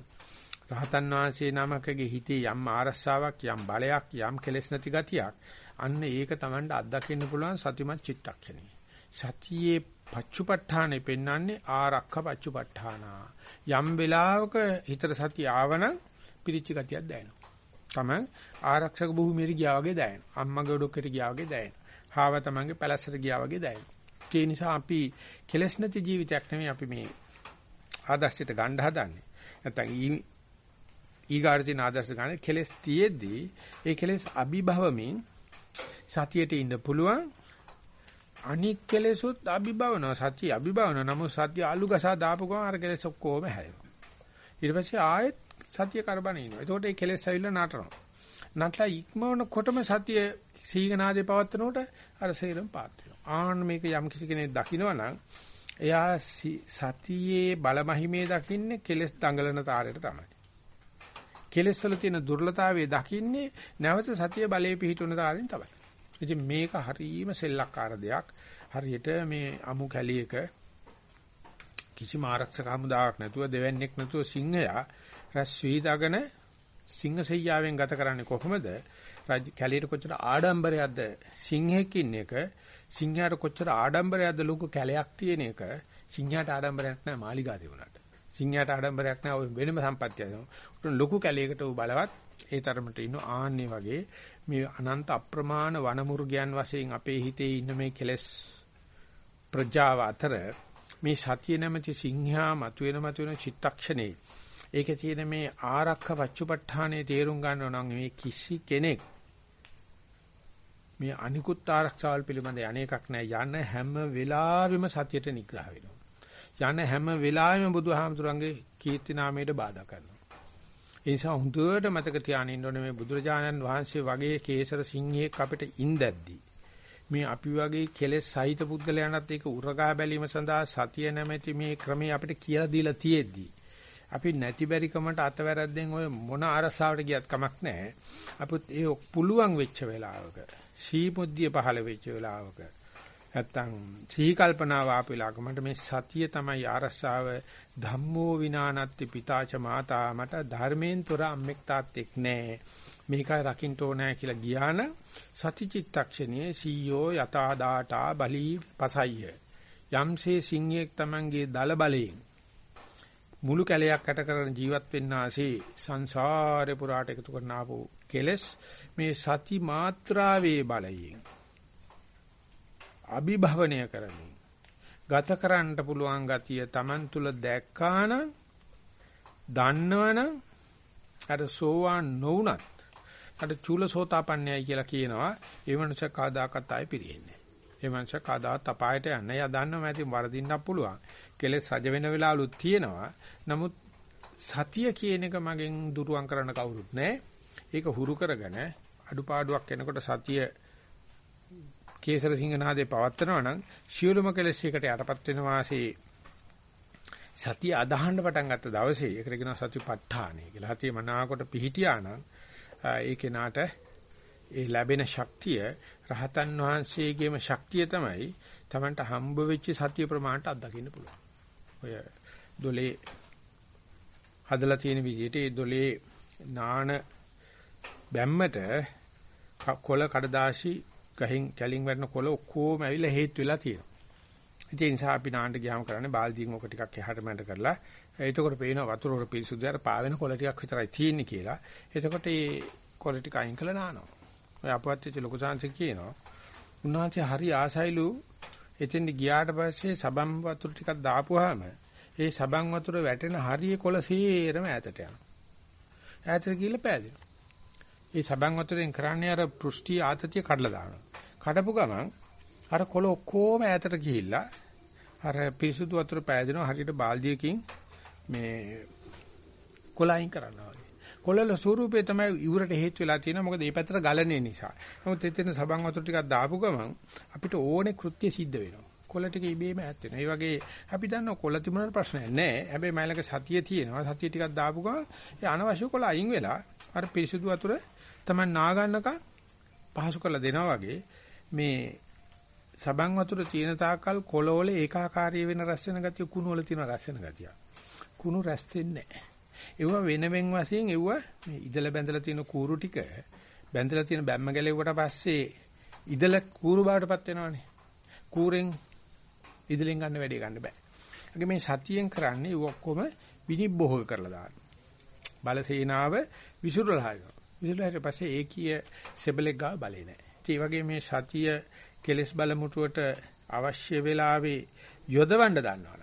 රහතන් වහන්සේ නමකගේ හිතේ යම් ආරස්සාවක් යම් බලයක් යම් කෙලෙස් නැති ගතියක් අන්න ඒක Tamanට අත්දකින්න පුළුවන් සතිමත් චිත්තක්ෂණේ සතියේ පච්චුපට්ඨානෙ පෙන්වන්නේ ආරක්ඛ පච්චුපට්ඨාන යම් වෙලාවක හිතට සතිය ආවනම් පිරිච්ච ගතියක් දැනෙනවා. තමයි ආරක්ෂක භූමියට ගියා වගේ දැනෙනවා. අම්මගේ ඔඩොක්කට ගියා වගේ දැනෙනවා. හාව තමන්ගේ පැලැස්සට ගියා වගේ දැනෙනවා. ඒ නිසා අපි කෙලෙස් නැති ජීවිතයක් නෙමෙයි අපි මේ ආදර්ශයට ගන්න හදන්නේ. නැත්තම් ඊගාට තියෙන ආදර්ශ ගන්න කෙලස් තියේදී ඒ කෙලස් අභිභවමින් සතියට ඉන්න පුළුවන්. අනික් කෙලෙසුත් අභිභවනවා. සතිය අභිභවනවා. නමුත් සතිය අලු ගසා දාපු ගමන් අර කෙලෙස් ඔක්කොම හැදෙනවා ඊට පස්සේ ආයෙත් සතිය කරබන ඉනවා එතකොට ඒ කෙලෙස් ඇවිල්ලා නටනවා නටලා ඉක්මවනකොටම සතිය සීගනාදේ පවත්නකොට අර සේරම පාත් වෙනවා ආන්න මේක යම් කිසි කෙනෙක් දකිනවා නම් එයා සතියේ බලමහිමේ දකින්නේ කෙලස් දඟලන තාරයට තමයි. කෙලස් වල තියෙන දුර්ලභතාවය දකින්නේ නැවත සතිය බලයේ පිහිටුන තාරෙන් තමයි. ඉතින් මේක හරීම සෙල්ලක්කාර දෙයක්. හරියට මේ අමු කැලියක කිසිම ආරක්ෂක හමුදාවක් නැතුව දෙවන්නේක් නැතුව සිංහයා රැස් වීදාගෙන සිංහ සෙයියාවෙන් ගත කරන්නේ කොහොමද? කැලියට කොච්චර ආඩම්බරයක්ද සිංහෙක් ඉන්න එක සිංහයාට කොච්චර ආඩම්බරයක්ද ලොකු කැලයක් තියෙන එක සිංහයාට ආඩම්බරයක් නැහැ මාලිගා තිබුණාට. සිංහයාට ආඩම්බරයක් නැහැ ඔය වෙනම සම්පත්තියක්. උටන ලොකු කැලයකට උ බලවත් ඒ තරමට ඉන්න ආන්නේ වගේ මේ අනන්ත අප්‍රමාණ වනමුර්ගයන් වශයෙන් අපේ හිතේ ඉන්න මේ කෙලස් ප්‍රජාව අතර මේ සතිය නැමැති සිංහයා මතුවෙන මතුවෙන චිත්තක්ෂණේ ඒකේ තියෙන මේ ආරක්ෂ වච්චුපට්ඨානේ තේරුම් ගන්නව නම් මේ කිසි කෙනෙක් මේ අනිකුත් ආරක්ෂාවල් පිළිබඳ යන්නේකක් නැහැ. යන හැම වෙලාවෙම සතියට නිග්‍රහ වෙනවා. යන හැම වෙලාවෙම බුදුහාමුදුරන්ගේ කීර්ති නාමයට බාධා කරනවා. ඒ නිසා හුදුවට මතක තියාගෙන ඉන්න ඕනේ මේ බුදුරජාණන් වහන්සේ වගේ කේසර සිංහයෙක් අපිට ඉඳද්දි මේ අපි වගේ කෙලෙස් සහිත පුද්ගලයන්ට ඒක උරගා බැලීම සඳහා සතිය නැමැති මේ ක්‍රමය අපිට කියලා දීලා තියෙද්දි අපි නැති බැරිකමට අතවැරද්දෙන් ඔය මොන අරසාවට ගියත් කමක් නැහැ. අපිත් ඒ පුළුවන් වෙච්ච වෙලාවක සීමුද්දිය පහළ වෙච්ච වෙලාවක නැත්තම් සිහි කල්පනාව ආපෙලාක මට මේ සතිය තමයි ආරස්සාව ධම්මෝ විනානත්ති පිතාච මාතා මට ධර්මයෙන් තොර අම්මෙක් තාත්තෙක් නැහැ මේකයි රකින්න ඕනෑ කියලා ගියාන සතිචිත්තක්ෂණයේ සීයෝ යතා දාටා බලී පසయ్య යම්සේ සිංහයෙක් Tamanගේ දල බලයෙන් මුළු කැලයක් යට කරන ජීවත් වෙන්න ආසේ සංසාරේ පුරාට එකතු කරන ආපු කෙලස් මේ සති මාත්‍රාවේ බලයෙන් අභිභවනය කරමින් ගත කරන්නට පුළුවන් ගතිය Taman තුල දැක්කානම් දන්නවනම් අර සෝවාන් නොවුනත් අර චූලසෝතාපන්නයයි කියලා කියනවා. ඒ මනුෂ්‍ය කාදාකත් ආයෙ පිරෙන්නේ ඒ මනුෂ්‍ය කාදාත් අපායට යන්නේ. එයා දන්නවම ඇති වරදින්නත් පුළුවන්. කෙලෙස් රජ වෙන වෙලාවලුත් තියෙනවා. නමුත් සතිය කියන එක මගෙන් දුරුවන් කරන්න කවුරුත් නැහැ. ඒක හුරු කරගෙන අඩුපාඩුවක් එනකොට සතිය කේසර සිංහනාදේ පවත්නවා නම් සියලුම කෙලෙස් එකට යටපත් වෙන වාසේ සතිය අදහන්න පටන් ගත්ත දවසේ ඒකට කියනවා සතිපට්ඨානයි කියලා. හතිය මනාකොට පිහිටියා නම් ඒ කෙනාට ඒ ලැබෙන ශක්තිය රහතන් වහන්සේගේම ශක්තිය තමයි Tamanට හම්බ වෙච්ච සතිය ප්‍රමාණයට අත්දකින්න පුළුවන්. ඔය දොලේ හදලා තියෙන විදිහට ඒ දොලේ නාන බැම්මට කොළ කඩදාසි ගහින් කැලින් වැටෙන කොළ ඔක්කොම ඇවිල්ලා හේතු වෙලා තියෙනවා. ඒ නිසා අපි නාන්න ගියාම කරන්නේ බාල්දියෙන් ඔක ටිකක් එහාට මැට කරලා එතකොට පේනවා වතුර වල පිරිසුදු අර පාවෙන කොළ ටිකක් විතරයි තියෙන්නේ කියලා. එතකොට මේ කොළ ටික අයින් කළා නානවා. ඔය අපවත් වෙච්ච ලොකු සංසි කියනවා. උන්වහන්සේ හරි ආසයිලු එතෙන් ගියාට පස්සේ සබම් වතුර ටිකක් දාපුවාම ඒ සබම් වතුර වැටෙන හරිය කොළ සීරම ඈතට යනවා. ඈතට ගිහිල්ලා පෑදෙනවා. ඒ සබන් වතුරෙන් කරන්නේ අර පෘෂ්ටි ආතතිය කඩලා දානවා. කඩපු ගමන් අර කොළ ඔක්කොම ඈතට ගිහිල්ලා අර පිරිසුදු වතුර පෑදෙනවා හරියට බාල්දියකින් මේ කොළයින් කරනවා. කොළල ස්වරූපේ තමයි ඉවුරට හේතු වෙලා තියෙනවා මොකද මේ පැත්තට ගලන්නේ නිසා. නමුත් එතන සබන් වතුර ටිකක් දාපු ගමන් අපිට ඕනේ කෘත්‍ය සිද්ධ වෙනවා. කොළ ටික ඉබේම ඈත් වෙනවා. ඒ වගේ අපි දන්නවා කොළ තිබුණාට ප්‍රශ්නයක් නැහැ. හැබැයි මයිලක සතිය තියෙනවා. සතිය ටිකක් දාපු ගමන් ඒ අනවශ්‍ය කොළ අයින් වෙලා අර පිරිසුදු වතුර තමයි නාගන්නකම් පහසු කරලා දෙනවා වගේ මේ සබන් වතුර තියෙන තාකල් කොළවල ඒකාකාරී වෙන රැස් වෙන ගතිය කුණු වල තියෙන රැස් වෙන ගතිය. කුණු රැස් වෙන්නේ නැහැ. ඒව වෙන වෙන වශයෙන් ඒව මේ ඉදලා බැඳලා තියෙන කූරු ටික බැඳලා තියෙන බැම්ම ගැලෙව්වට පස්සේ ඉදල කූරු බවටපත් වෙනවනේ. කූරෙන් ඉදලෙන් ගන්න වැඩේ ගන්න බෑ. ඒගොල්ලෝ මේ සතියෙන් කරන්නේ ඔක්කොම විනිබ්බෝහ කරලා දාන්න. බලසේනාව විසුරුලා හරිනවා. විසුරුලා ඊට පස්සේ ඒකීය සෙබලෙක් ගාව බලේ නැහැ. ඒ වගේ මේ සතිය කෙලස් බලමුටුවට අවශ්‍ය වෙලාවේ යොදවන්න දන්නවනම්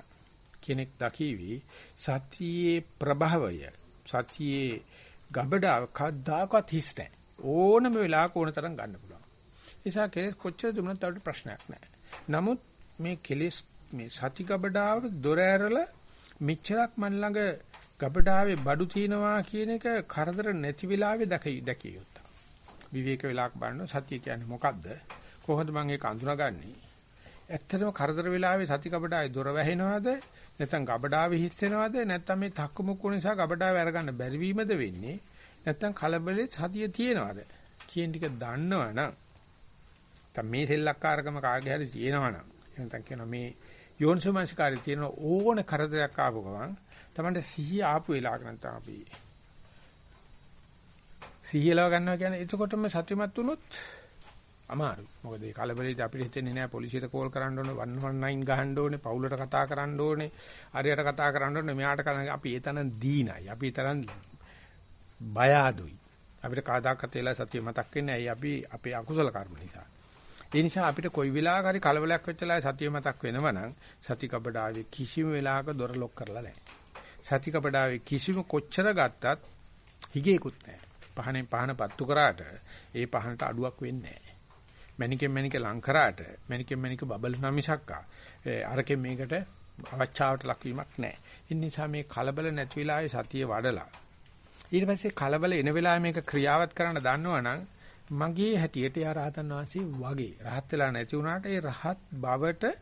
කෙනෙක් දකීවි සතියේ ප්‍රභවය සතියේ ගබඩාව කද්දාකවත් හිස් නැහැ. ඕනම වෙලාවක ඕන තරම් ගන්න පුළුවන්. නිසා කෙලස් කොච්චර දුන්නත් අපිට ප්‍රශ්නයක් නැහැ. නමුත් මේ කෙලස් මේ සති ගබඩාවට දොර ඇරලා මෙච්චරක් මන් ළඟ ගබඩාවේ බඩු තියනවා කියන එක කරදර නැති වෙලාවේ දැකිය යුතුයි. විවේක වෙලාවක් බලන සතිය කියන්නේ මොකද්ද? කොහොමද මම ඒක අඳුනගන්නේ? ඇත්තටම කරදර වෙලාවේ සති ගබඩාවේ දොර වැහෙනවද? නැත්නම් ගබඩාවේ හිස් වෙනවද? නැත්නම් මේ තක්කු මුක්කු නිසා ගබඩාව අරගන්න බැරි වීමද වෙන්නේ? නැත්නම් කලබලෙ සතිය තියෙනවද? කියන ටික දන්නවනම් තම මේ සෙල්ලක්කාරකම කාගේ හරි තියෙනවනම් එහෙනම් කියනවා මේ යෝනිසෝමනසිකාරී තියෙන ඕන කරදරයක් ආපු ගමන් තමන්ට සිහිය ආපු වෙලාවක නැත්නම් අපි සිහියලව ගන්නවා කියන්නේ එතකොටම සත්‍යමත් වුණොත් අමාරුයි. මොකද ඒ කලබලෙදී අපිට හිතෙන්නේ නැහැ පොලිසියට කෝල් කරන්න ඕනේ 119 ගහන්න ඕනේ පවුලට කතා කරන්න ඕනේ අරයට කතා කරන්න ඕනේ මෙයාට කරන්න අපි ඒ තරම් දීනයි. අපි ඒ තරම් බය අඩුයි. අපිට කාදාකත් වෙලා සතිය මතක් වෙන්නේ ඇයි අපි අපේ අකුසල කර්ම නිසා. ඒ නිසා අපිට කොයි වෙලාවක හරි කලබලයක් වෙච්චලා සතිය මතක් වෙනවනම් සති කබඩාවේ කිසිම වෙලාවක දොර ලොක් කරලා නැහැ. සති කපඩාවේ කිසිම කොච්චර ගත්තත් හිගේකුත් නැහැ. පහනේ පහන පත්තු කරාට ඒ පහනට අඩුවක් වෙන්නේ නැහැ. මණිකෙන් මණික ලං කරාට මණිකෙන් මණික බබල් නමිසක්කා. අරකින් මේකට අවචාවට ලක්වීමක් නැහැ. ඒ නිසා මේ කලබල නැති වෙලාවේ සතිය වඩලා ඊට පස්සේ කලබල එන වෙලාවේ මේක ක්‍රියාවත් කරන්න දන්නවනම් මගේ හැටියට යා රහතන් වහන්සේ වගේ රහත් වෙලා නැති වුණාට ඒ රහත් බවට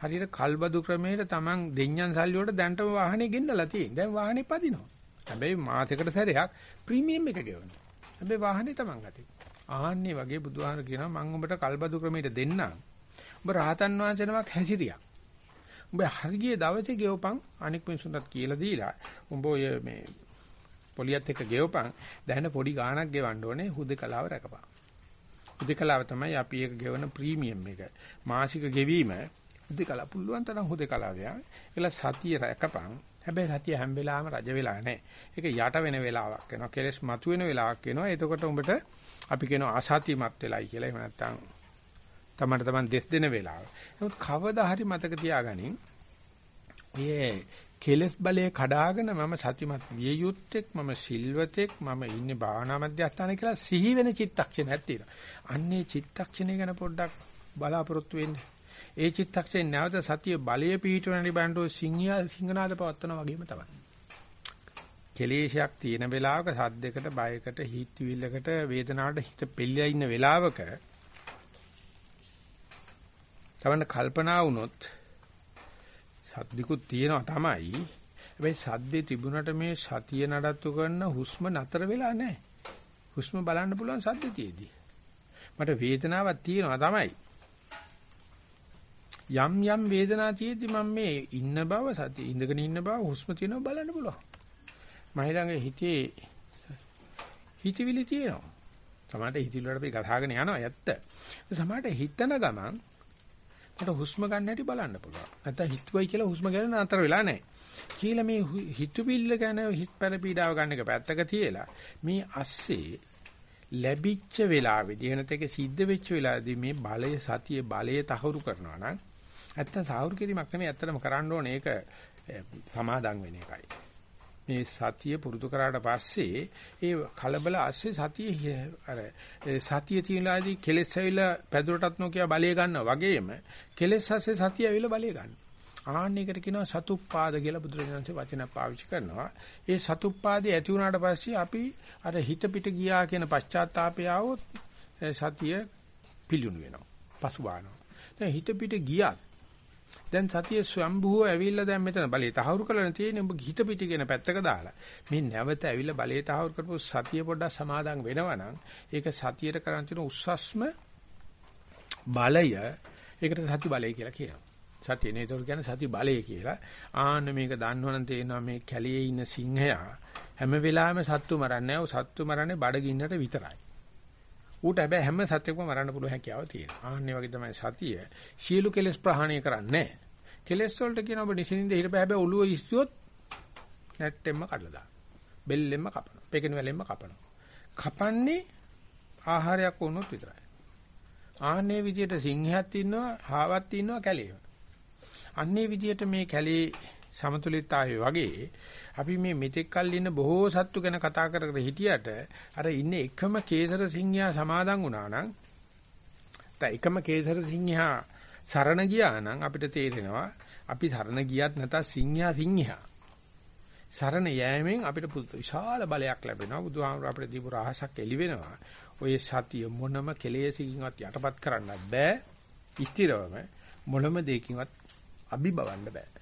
හරියට කල්බදු ක්‍රමයට Taman දෙඤ්ඤන් සල්ලි වලට දැන්ටම වාහනේ ගෙන්නලා තියෙන. දැන් වාහනේ පදිනවා. හැබැයි මාසෙකට සැරයක් ප්‍රීමියම් එක ගෙවනවා. හැබැයි වාහනේ Taman ගතේ. ආන්නේ වගේ බුදුහාම කියනවා මම උඹට කල්බදු ක්‍රමයට දෙන්නම්. උඹ රහතන් වහන්සේ නමක් හැසිරියක්. උඹ හරියේ දවසේ ගෙවපන් අනික් මිනිසුන්ටත් කියලා දීලා උඹ ඔය මේ පොලියත් එක්ක ගෙවපන් දැන් පොඩි ගාණක් ගෙවන්න ඕනේ හුදකලාව රැකපන්. හුදකලාව තමයි අපි එක ගෙවන ප්‍රීමියම් එක. මාසික ගෙවීම හුදකලා පුළුවන් තරම් හුදකලාව යා. ඒලා සතිය රැකපන්. හැබැයි සතිය හැම වෙලාවෙම රජ වෙලා නැහැ. ඒක යට වෙන වෙලාවක් වෙනවා. කෙලස් මතු වෙන වෙලාවක් වෙනවා. එතකොට උඹට අපි කියනවා අසතියමත් වෙලයි කියලා. එහෙම නැත්නම් තමන්ට තමන් දෙස් දෙන වෙලාව. නමුත් කවදා හරි මතක තියාගනින්. ඔය කෙලස් බලය කඩාගෙන මම සතිමත් විය යුත්තේක් මම සිල්වතෙක් මම ඉන්නේ භාවනා මධ්‍යස්ථාන කියලා සිහි වෙන චිත්තක්ෂණයක් තියෙනවා. අන්නේ චිත්තක්ෂණය ගැන පොඩ්ඩක් බලාපොරොත්තු වෙන්න. ඒ චිත්තක්ෂණය නැවත සතිය බලය පිහිටවන බණ්ඩෝ සිංහයා සිංහනාද පවත්වනා වගේම තමයි. කෙලේශයක් තියෙන වෙලාවක සද්දයකට බයකට හිතවිල්ලකට වේදනාවට හිත පෙළලා ඉන්න වෙලාවක තමන්න කල්පනා වුණොත් සද්දිකුත් තියෙනවා තමයි. හැබැයි සද්දේ තිබුණට මේ සතිය නඩත්තු කරන හුස්ම නතර වෙලා නැහැ. හුස්ම බලන්න පුළුවන් සද්දේ තියේදී. මට වේදනාවක් තියෙනවා තමයි. යම් යම් වේදනා තියෙද්දි මම මේ ඉන්න බව සතිය ඉඳගෙන ඉන්න බව හුස්ම තියෙනවා බලන්න පුළුවන්. මම ළඟ හිතේ හිතවිලි තියෙනවා. සමහරට හිතවිලි වලට අපි ගහගෙන යනවා ඇත්ත. සමහරට හිතන ගමන් මට හුස්ම ගන්න හැටි බලන්න පුළුවන්. නැත්නම් හිතුවයි කියලා හුස්ම ගන්න නතර වෙලා නැහැ. කියලා මේ හිතුවිල්ල ගැන හිත පෙරපීඩාව ගන්න එක පැත්තක තියලා මේ අස්සේ ලැබිච්ච වෙලාවේදී එනතක සිද්ධ වෙච්ච වෙලාවේදී මේ බලය සතිය බලය තහවුරු කරනවා නම් නැත්තම් සාහුරු කිරීමක් නෙමෙයි ඇත්තටම කරන්න ඕනේ ඒක සමාදම් වෙන එකයි. මේ සතිය පුරුදු කරාට පස්සේ ඒ කලබල ASCII සතිය අර සතිය තියලාදී කෙලෙස් ඇවිල්ලා පැදුරටත් නොකිය බලය ගන්නවා වගේම කෙලෙස් ASCII සතිය ඇවිල්ලා බලය ගන්නවා. ආන්නයකට කියනවා සතුප්පාද කියලා බුදුරජාණන්සේ වචන පාවිච්චි කරනවා. ඒ සතුප්පාදේ ඇති වුණාට පස්සේ අපි අර හිත පිට ගියා කියන පශ්චාත්තාපය આવොත් සතිය පිළිුණු වෙනවා. පසුබානවා. දැන් හිත පිට ගියත් දැන් සතිය ස්වම්භූව ඇවිල්ලා දැන් මෙතන බලේ තහවුරු කරලා තියෙන්නේ ඔබ හිත පිටිගෙන පැත්තක දාලා. මේ නැවත ඇවිල්ලා බලේ තහවුරු කරපු සතිය පොඩ්ඩක් සමාදන් වෙනවනම් ඒක සතියට කරන් තියෙන උස්සස්ම බලය ඒකට සති බලය කියලා කියනවා. සතිය නේ ඒක කියන්නේ සති බලය කියලා. ආන්න මේක දන්නවනම් තේනවා මේ කැලියේ ඉන්න සිංහයා හැම වෙලාවෙම සත්තු මරන්නේ නැහැ. සත්තු මරන්නේ බඩගින්නට විතරයි. ඌට හැබැයි හැම සත්‍යකම මරන්න පුළුවන් හැකියාව තියෙනවා. ආන්නේ වගේ තමයි සතිය. සියලු කෙලෙස් ප්‍රහාණය කරන්නේ නැහැ. කෙලෙස් වලට කියන ඔබ නිසින්ද හිරපෑ හැබැයි ඔළුව ඉස්සුවොත් නැට්ටෙම්ම කඩලා දානවා. බෙල්ලෙම්ම කපනවා. පෙකෙන වැලෙම්ම කපනවා. කපන්නේ ආහාරයක් වුණොත් විතරයි. ආන්නේ විදියට සිංහයක් ඉන්නවා, හාවක් ඉන්නවා කැලේ. අන්නේ විදියට මේ කැලේ සමතුලිතතාවය වගේ අපි මේ මෙතෙක් කල් ඉන්න බොහෝ සත්තු ගැන කතා කර කර හිටියට අර ඉන්නේ එකම කේසර සිංහයා සමාදන් වුණා නම් එකම කේසර සිංහයා සරණ ගියා නම් අපිට තේරෙනවා අපි සරණ ගියත් නැත්නම් සිංහයා සිංහයා. සරණ යෑමෙන් අපිට විශාල බලයක් ලැබෙනවා. බුදුහාමුදුර අපිට දීපු රහසක් එළි වෙනවා. ඔය සතිය මොනම කෙලෙසකින්වත් යටපත් කරන්න බෑ. ස්ථිරවම මොනම දෙයකින්වත් අභිබවන්න බෑ.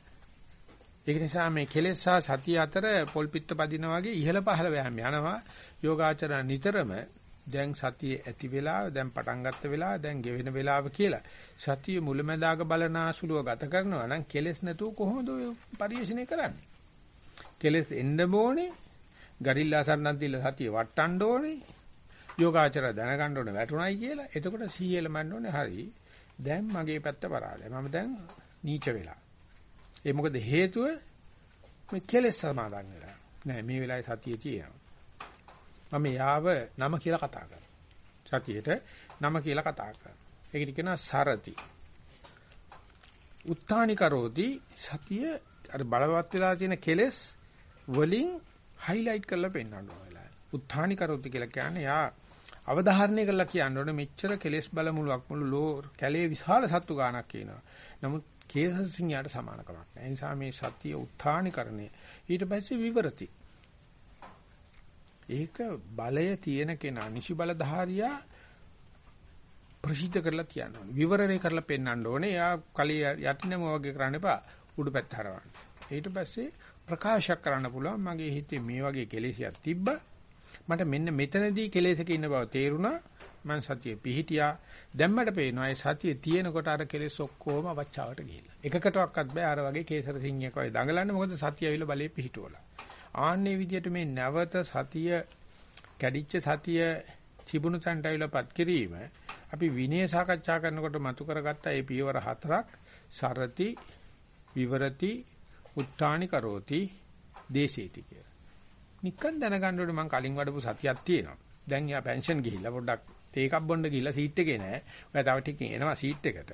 ඒක නිසා මේ කෙලෙස් සහ සතිය අතර පොල් පිට පදිනා වගේ ඉහළ පහළ වෑම යනවා. යෝගාචර නිතරම දැන් සතිය ඇති වෙලාව, දැන් පටන් ගත්ත වෙලාව, දැන් ගෙවෙන වෙලාව කියලා. සතිය මුලැමැදාක බලනාසුලුව ගත කරනවා නම් කෙලෙස් නැතුව කොහොමද ඔය පරිශ්‍රණය කරන්නේ? කෙලෙස් එන්න ඕනේ. ගරිල්ලා සරණක් දීලා සතිය වටන්න ඕනේ. යෝගාචර දැනගන්න ඕනේ වැටුණයි කියලා. එතකොට සීයලමන්න ඕනේ හරි. දැන් මගේ පැත්ත පරාදයි. මම දැන් නීච වෙලා. ඒ මොකද හේතුව මේ කෙලෙස් සමාදන් වෙලා. නෑ මේ වෙලාවේ සතිය තියෙනවා. මම යාව නම කියලා කතා කරනවා. සතියේට නම කියලා කතා කරනවා. ඒකට කියනවා සරති. උත්තානි කරෝති සතිය අර බලවත් වෙලා තියෙන කෙලෙස් වලින් හයිලයිට් කරලා පෙන්වන්න ඕනලා. උත්තානි කරෝති කියලා කියන්නේ යා අවධාරණය කරලා කියන්න ඕනේ මෙච්චර කෙලෙස් බලමුලක් මුළු ලෝ කැලේ විශාල සත්තු ගානක් කියනවා. නමුත් කේස සිංහයට සමානකමක් නැහැ. ඒ නිසා මේ සතිය උත්ථානිකරණය ඊට පස්සේ විවරති. ඒක බලය තියෙන කෙනා නිසි බලධාරියා ප්‍රසිද්ධ කරලා කියන්න ඕනේ. විවරණය කරලා පෙන්වන්න ඕනේ. එයා කලිය යටිනම වගේ කරන්න එපා. උඩු පැත්ත හරවන්න. ඊට පස්සේ ප්‍රකාශ කරන්න පුළුවන් මගේ හිතේ මේ වගේ කෙලෙසියක් තිබ්බා. මට මෙන්න මෙතනදී කෙලෙසක ඉන්න බව තේරුණා. මං සතිය පිහිටියා. දැම්මට පේනවා ඒ සතිය තියෙනකොට අර කෙලෙස් ඔක්කොම අවචාවට ගිහිල්ලා. එකකටවත් බෑ අර වගේ කේසර සිංහයක් වගේ දඟලන්න. මොකද සතිය ඇවිල්ලා බලේ පිහිටුවලා. ආන්නේ විදිහට මේ නැවත සතිය කැඩිච්ච සතිය තිබුණු තැනට ඇවිල්ලාපත් කිරීම අපි විනය සාකච්ඡා කරනකොට මතු කරගත්ත මේ පියවර හතරක් සරති විවරති උත්තානි කරෝති දේශේති කියලා. නිකන් දැනගන්න ඕනේ මම කලින් වඩපු සතියක් තියෙනවා. දැන් යා පෙන්ෂන් ගිහිල්ලා පොඩ්ඩක් තේ එකක් බොන්න ගිහිල්ලා සීට් එකේ නෑ. ඔයා තව ටිකකින් එනවා සීට් එකට.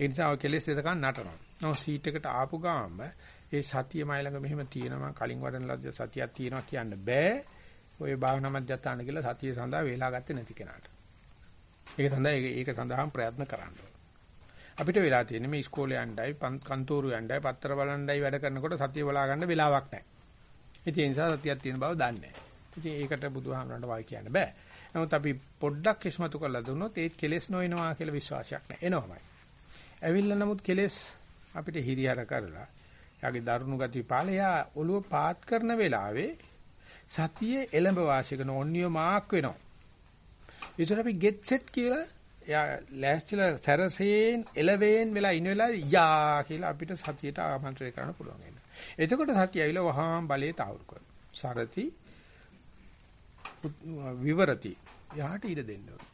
ඒ නිසා ඔය කෙලෙස් දෙකක් නටනවා. නෝ සීට් එකට ආපු ගාම ඒ සතිය මයි ළඟ මෙහෙම තියෙනවා කලින් වඩන ලද්ද සතියක් තියෙනවා කියන්න බෑ. ඔය භාවනා මධ්‍යස්ථාන කියලා සතිය සඳහා වේලා ගත්තේ නැති කෙනාට. ඒක සඳහා ඒක සඳහාම ප්‍රයත්න කරන්න අපිට වෙලා තියෙන්නේ මේ ඉස්කෝලේ යන්නයි කන්තෝරු යන්නයි පත්තර බලන්නයි වැඩ කරනකොට සතිය බලා ගන්න වෙලාවක් නැහැ. ඉතින් ඒ නිසා සතියක් තියෙන බව දන්නේ නැහැ. ඉතින් ඒකට බුදුහාමරන්ට වායි කියන්න බෑ. නමුත් අපි පොඩ්ඩක් ඉස්මතු කරලා දුන්නොත් ඒත් කෙලෙස් නොවෙනවා කියලා විශ්වාසයක් නැහැ. එනවාමයි. ඇවිල්ලා නමුත් කෙලෙස් අපිට හිරියර කරලා යාගේ දරුණු ගති පාලයා ඔළුව පාත් කරන වෙලාවේ සතියේ එළඹ වාසය කරන ඔන්නිය මාක් වෙනවා. ඒතර අපි get set කියලා එයා ලෑස්තිලා සැරසෙන් එළවෙන් වෙලා ඉන වෙලාවේ යා කියලා අපිට සතියට ආමන්ත්‍රණය කරන්න පුළුවන් වෙනවා. එතකොට සතිය ඇවිල්ලා වහාම බලයේ තාවුරු කරනවා. සරති විවරති යහට ඉඩ දෙන්න ඕනේ.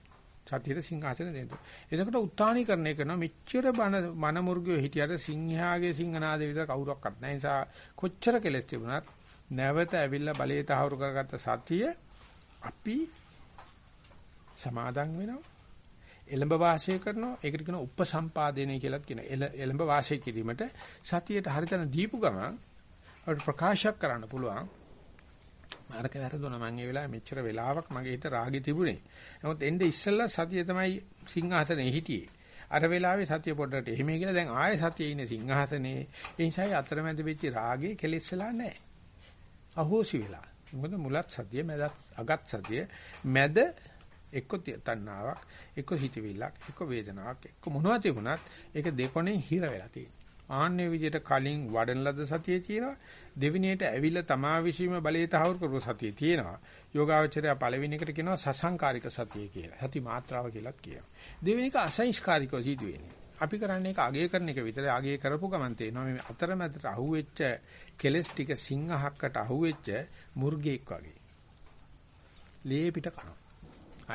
සතියේ සිංහාසන දෙන්න. එතකොට උත්තානීකරණය කරන මෙච්චර බන මනමුර්ගියෝ හිටියට සිංහයාගේ සිංහනාද විතර කවුරක්වත් නැහැ. නිසා කොච්චර කෙලස් තිබුණත් නැවත ඇවිල්ලා බලයේ තහවුරු කරගත්ත සතිය අපි සමාදන් වෙනවා. එළඹ වාසය කරනවා. ඒකට කියන උපසම්පාදනය කියලාත් කියන. එළඹ වාසය කිරීමට සතියට හරිතන දීපු ගමන් අපිට ප්‍රකාශයක් කරන්න පුළුවන්. මාරක වැරදුනා මම ඒ වෙලාවේ මෙච්චර වෙලාවක් මගේ හිත රාගෙ තිබුණේ. නමුත් එnde ඉස්සෙල්ලා සතිය තමයි සිංහාසනේ හිටියේ. අර වෙලාවේ සතිය පොඩ්ඩට එහෙම කියලා දැන් ආයෙ සතියේ ඉන්නේ සිංහාසනේ. ඒ නිසා අතරමැද වෙච්ච රාගේ කෙලෙස්සලා නැහැ. අහෝසි වෙලා. මොකද මුලත් සතිය මැදත් අගත් සතිය මැද එක්ක තණ්හාවක් එක්ක හිතවිල්ලක් එක්ක වේදනාවක් එක්ක මොනවද තිබුණත් ඒක දෙකොණේ හිර වෙලා තියෙනවා. ආන්නේ විදිහට කලින් වඩන ලද සතියේ තියෙනවා. දෙවිනියට ඇවිල්ලා තමා විශ්ීම බලයේ තහවුරු කරපු සතිය තියෙනවා. යෝගාවචරය පළවෙනි එකට කියනවා සසංකාරික සතිය කියලා. සති මාත්‍රාව කියලාත් කියනවා. දෙවෙනි එක අසංස්කාරිකව සිදු වෙන්නේ අපි කරන්නේ ඒක අගය කරන එක විතරයි. අගය කරපු ගමන් තේනවා මේ අතරමැදට අහුවෙච්ච කෙලස් ටික සිංහහක්කට අහුවෙච්ච මුර්ගෙක් වගේ. ලේ පිට කනවා. අය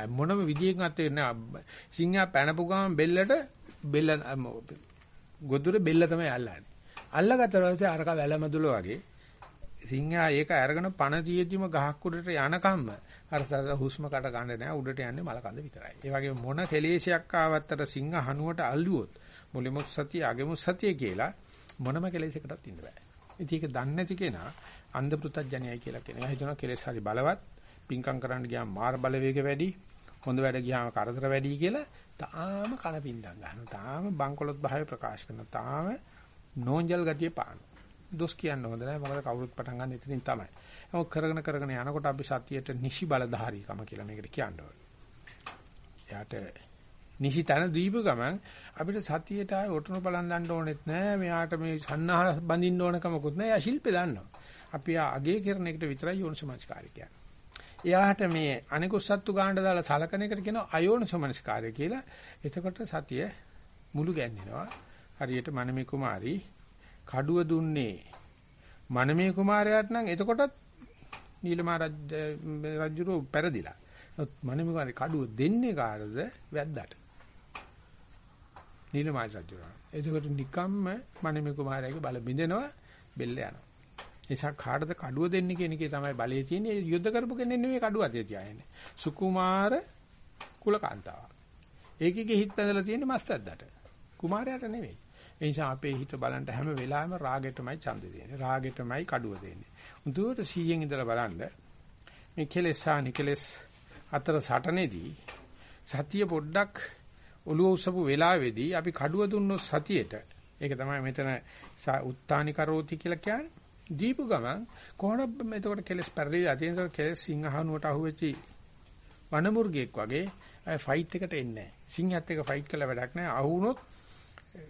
මොනම විදියකින්වත් තේරෙන්නේ සිංහා පැනපු ගමන් බෙල්ලට බෙල්ල ගොදුරේ බෙල්ල තමයි අල්ලන්නේ. අල්ලගත්තා පස්සේ අරක වැලමදුල වගේ සිංහා ඒක අරගෙන පණ තියෙද්දිම ගහක් උඩට යනකම්ම අර තර හුස්ම කට ගන්න නෑ උඩට යන්නේ මල කඳ විතරයි. ඒ වගේ මොන කෙලෙසයක් ආවත් අර සිංහ හනුවට අල්ලුවොත් මුලිමුත් සතිය අගෙමුත් සතිය කියලා මොනම කෙලෙසයකටත් ඉන්න බෑ. ඉතින් ඒක දන්නේ නැති කෙනා අන්ධ පෘතජ්ජනයයි කියලා කියනවා. හිතනවා කෙලෙස් හරි බලවත්, පිංකම් කරන්න ගියාම මාර බලවේග වැඩි, හොඳ වැඩ ගියාම කරදර වැඩි කියලා තාම කන පින්දම් ගන්නවා. තාම බංකොලොත් භාවය ප්‍රකාශ කරනවා. තාම නෝන්ජල් ගතිය පානවා. දොස් කියන්න හොඳ නැහැ. මොකද කවුරුත් පටන් ගන්න ඉතින් තමයි. ඒක කරගෙන කරගෙන යනකොට අපි සතියට නිසි බලධාරීකම කියලා මේකට කියන්න ඕනේ. එයාට නිසි තන දීප ගමන් අපිට සතියට ආය ඔටුන බලන් දන්න ඕනෙත් නැහැ. මෙයාට මේ සන්නාහ බඳින්න ඕන කමකුත් නැහැ. එයා ශිල්පේ දන්නවා. අපි අගේ කරන එකට විතරයි යෝනිසමස්කාරය කියන්නේ. එයාට මේ අනිකුත් සත්තු ගානට දාලා සලකන එකට කියනවා අයෝනිසමනස්කාරය කියලා. එතකොට සතිය මුළු ගැන්වෙනවා. හරියට මනමේ කුමාරි කඩුව දුන්නේ මනමේ කුමාරයාට නම් එතකොටත් නීලමා රජුරෝ පෙරදිලා. මනමේ කුමාරි කඩුව දෙන්නේ කාටද? වැද්දාට. නීලමා රජුරෝ. එතකොට නිකම්ම මනමේ කුමාරයාගේ බල බින්දෙනවා බෙල්ල යනවා. නිසා කාටද කඩුව දෙන්නේ කියන එකේ තමයි බලය තියෙන්නේ. යුද්ධ කරපු කෙනෙක් නෙමෙයි කඩුව අතේ තියාගෙන. සුකුමාර කුලකාන්තාව. ඒකෙගේ හිත පැනලා තියෙන්නේ මස්සද්දට. කුමාරයාට නෙමෙයි. ඒ නිසා අපේ හිත බලන්න හැම වෙලාවෙම රාගෙටමයි ඡන්දෙ දෙන්නේ. රාගෙටමයි කඩුව දෙන්නේ. උදුවට 100න් ඉඳලා බලන්න මේ කෙලෙස් හා නිකලෙස් අතර සටනේදී සතිය පොඩ්ඩක් ඔළුව උස්සපු වෙලාවේදී අපි කඩුව දුන්නොත් සතියේට ඒක තමයි මෙතන උත්තානි කරෝති කියලා කියන්නේ දීපු ගමන් කොහොමද මෙතකොට කෙලස් පරිදි තියෙන කෙලස් සිංහහනුවට අහුවෙච්චි වනමුර්ගෙක් වගේ අය ෆයිට් එකට එන්නේ නැහැ. සිංහත් එක්ක ෆයිට් කළා වැඩක් නැහැ. අහුනොත්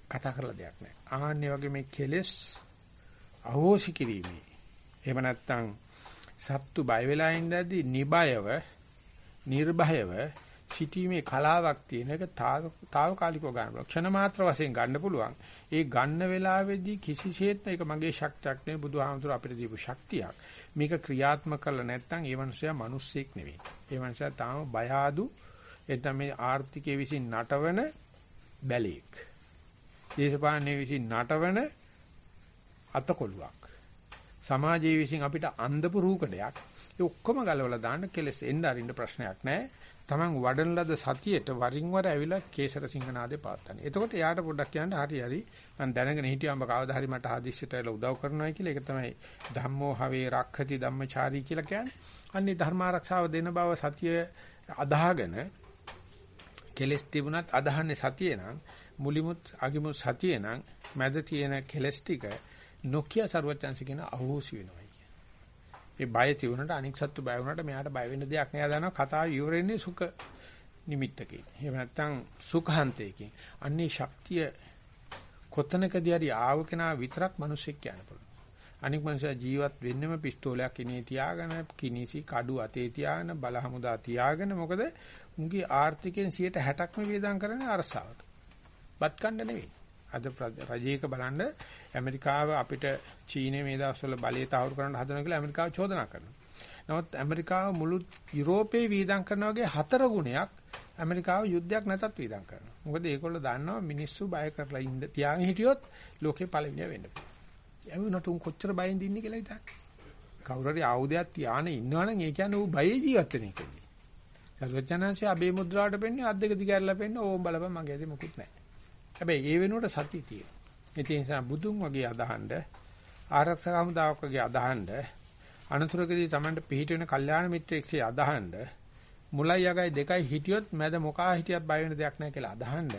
කතා කරලා දෙයක් නැහැ. ආන්නේ වගේ මේ කෙලස් අහෝසි කිරීමේ. එහෙම නැත්නම් සත්තු බය වෙලා ඉඳද්දී නිබයව නිර්භයව සිටීමේ කලාවක් තියෙන එක తాවකාලිකව ගන්න පුළුවන්. ක්ෂණ මාත්‍ර වශයෙන් ගන්න පුළුවන්. ඒ ගන්න වෙලාවේදී කිසිසේත්ම ඒක මගේ ශක්තියක් නෙවෙයි බුදුහාමුදුර අපිට දීපු ශක්තියක්. මේක ක්‍රියාත්මක කරලා නැත්නම් ඒ මනුස්සයා මිනිස්සෙක් නෙවෙයි. ඒ මනුස්සයා තාම බය ආදු එතන මේ ආර්ථිකයේ විසින් නටවන බැලේක්. දේශපාලනයේ විසින් නටවන අතකොළුවක්. සමාජයේ විසින් අපිට අන්දපු රූකඩයක්. ඒ ඔක්කොම ගලවලා දාන්න කෙලස් එන්න අරින්න ප්‍රශ්නයක් නැහැ. Taman වඩන ලද සතියේට වරින් වර ඇවිල්ලා කේසර සිංහනාදේ පාත්තන්නේ. එතකොට එයාට පොඩ්ඩක් කියන්න හරි හරි මම දැනගෙන හිටියම්බ කවදා හරි මට ආදිශ්‍යට වෙලා උදව් කරනවා කියලා ඒක තමයි ධම්මෝ හවේ රක්ඛති ධම්මචාරී කියලා කියන්නේ. අන්නේ ධර්ම ආරක්ෂාව දෙන බව සතිය අදාහගෙන කෙලස් තිබුණත් අදහන්නේ සතියේ නම් මුලිමුත් අගිමුත් සතියේ නම් මැද තියෙන කෙලස් ටික නොකිය ਸਰවඥාන්ස කියන අහෝසි වෙනවා කියන. ඒ බය තිබුණාට අනික් සත්තු බය වුණාට මෙයාට බය වෙන්න දෙයක් නෑ දන්නවා කතාව ඉවරෙන්නේ සුඛ නිමිත්තකින්. එහෙම නැත්නම් සුඛාන්තයකින්. අන්නේ ශක්තිය කොතනකදී හරි ආව කෙනා විතරක් මිනිස්සෙක් කියන්න පුළුවන්. අනික් මනුස්සයා ජීවත් වෙන්නෙම පිස්තෝලයක් ඉනේ තියාගෙන කිනිසි කඩු අතේ තියාගෙන බලහමුදා තියාගෙන මොකද උන්ගේ ආර්ථිකයෙන් 60%ක්ම වේදම් කරන්නේ අරසාවට. බත් කන්න නෙවෙයි. අද රජයක බලන්න ඇමරිකාව අපිට චීනයේ මේ දවස්වල බලය තහවුරු කරන්න හදනවා කියලා ඇමරිකාව චෝදනා කරනවා. නමුත් ඇමරිකාව මුළු යුරෝපේ වීදම් කරන වගේ හතර ගුණයක් ඇමරිකාව යුද්ධයක් නැතත් වීදම් කරනවා. මොකද ඒගොල්ලෝ දන්නවා මිනිස්සු බය කරලා ඉන්න තියාගෙන හිටියොත් ලෝකේ පළවෙනිය වෙන්න පුළුවන්. ඒ වුණාට උන් කොච්චර බයෙන් දින්නේ කියලා හිතන්න. කවුරු හරි ආයුධයක් තියාගෙන ඉන්නවනම් ඒ කියන්නේ ඌ බයේ ජීවත් වෙන එකයි. සර්වඥාන්සේ අබේ මුද්‍රාවට පෙන්නේ අත් දෙක දිගහැරලා පෙන්නේ ඕම් බලපන් මගේ ඇදී මොකුත් නැහැ. හැබැයි ඒ වෙනුවට සතිය තියෙනවා. ඒ නිසා බුදුන් වගේ අදහන්න ආරක්ෂක හමුදාවක් වගේ අදහන්න අනතුරකදී Tamanට පිහිට වෙන කල්යාණ මිත්‍රෙක්සේ අදහන්න මුලයි යගයි දෙකයි හිටියොත් මැද මොකා හිටියත් බය වෙන දෙයක් නැහැ කියලා අදහන්න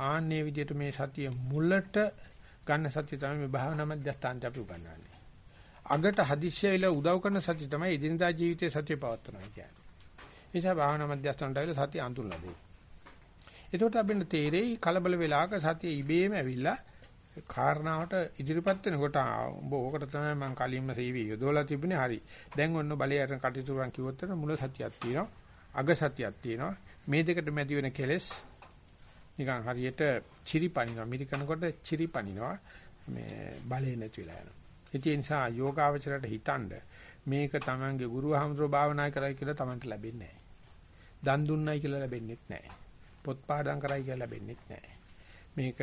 ආන්නේ විදිහට මේ සතිය මුලට ගන්න සතිය තමයි මේ භාවනා මධ්‍යස්ථානට අපි උගන්වන්නේ. අගට හදිස්සියවිල උදව් කරන සතිය තමයි එදිනදා ජීවිතයේ සතිය පවත්වනවා කියන්නේ. ඒ නිසා භාවනා මධ්‍යස්ථානට ඇවිල්ලා සතිය අඳුරලා දෙන්න. එතකොට අපිට තේරෙයි කලබල වෙලාවක සතිය ඉබේම ඇවිල්ලා කාරණාවට ඉදිරිපත් වෙනකොට උඹ ඕකට තමයි මම කලින්ම සීවි යොදවලා තිබුණේ හරි. දැන් ඔන්න බලයට කටයුතු කරන් කිව්වොත් මුල සතියක් තියෙනවා. අග සතියක් තියෙනවා. මේ දෙකට මැදි වෙන කෙලෙස් නිකන් හරියට චිරිපනිනවා. මිරිකනකොට චිරිපනිනවා. මේ බලේ නැති වෙලා යනවා. ඒ නිසා යෝගාවචරයට හිතනද මේක Tamange ගුරුහමතුරු භාවනා කරයි කියලා Tamanට ලැබෙන්නේ නැහැ. දන් දුන්නයි කියලා ලැබෙන්නේ නැහැ. පොත් පාඩම් කරයි කියලා ලැබෙන්නේ නැහැ. මේක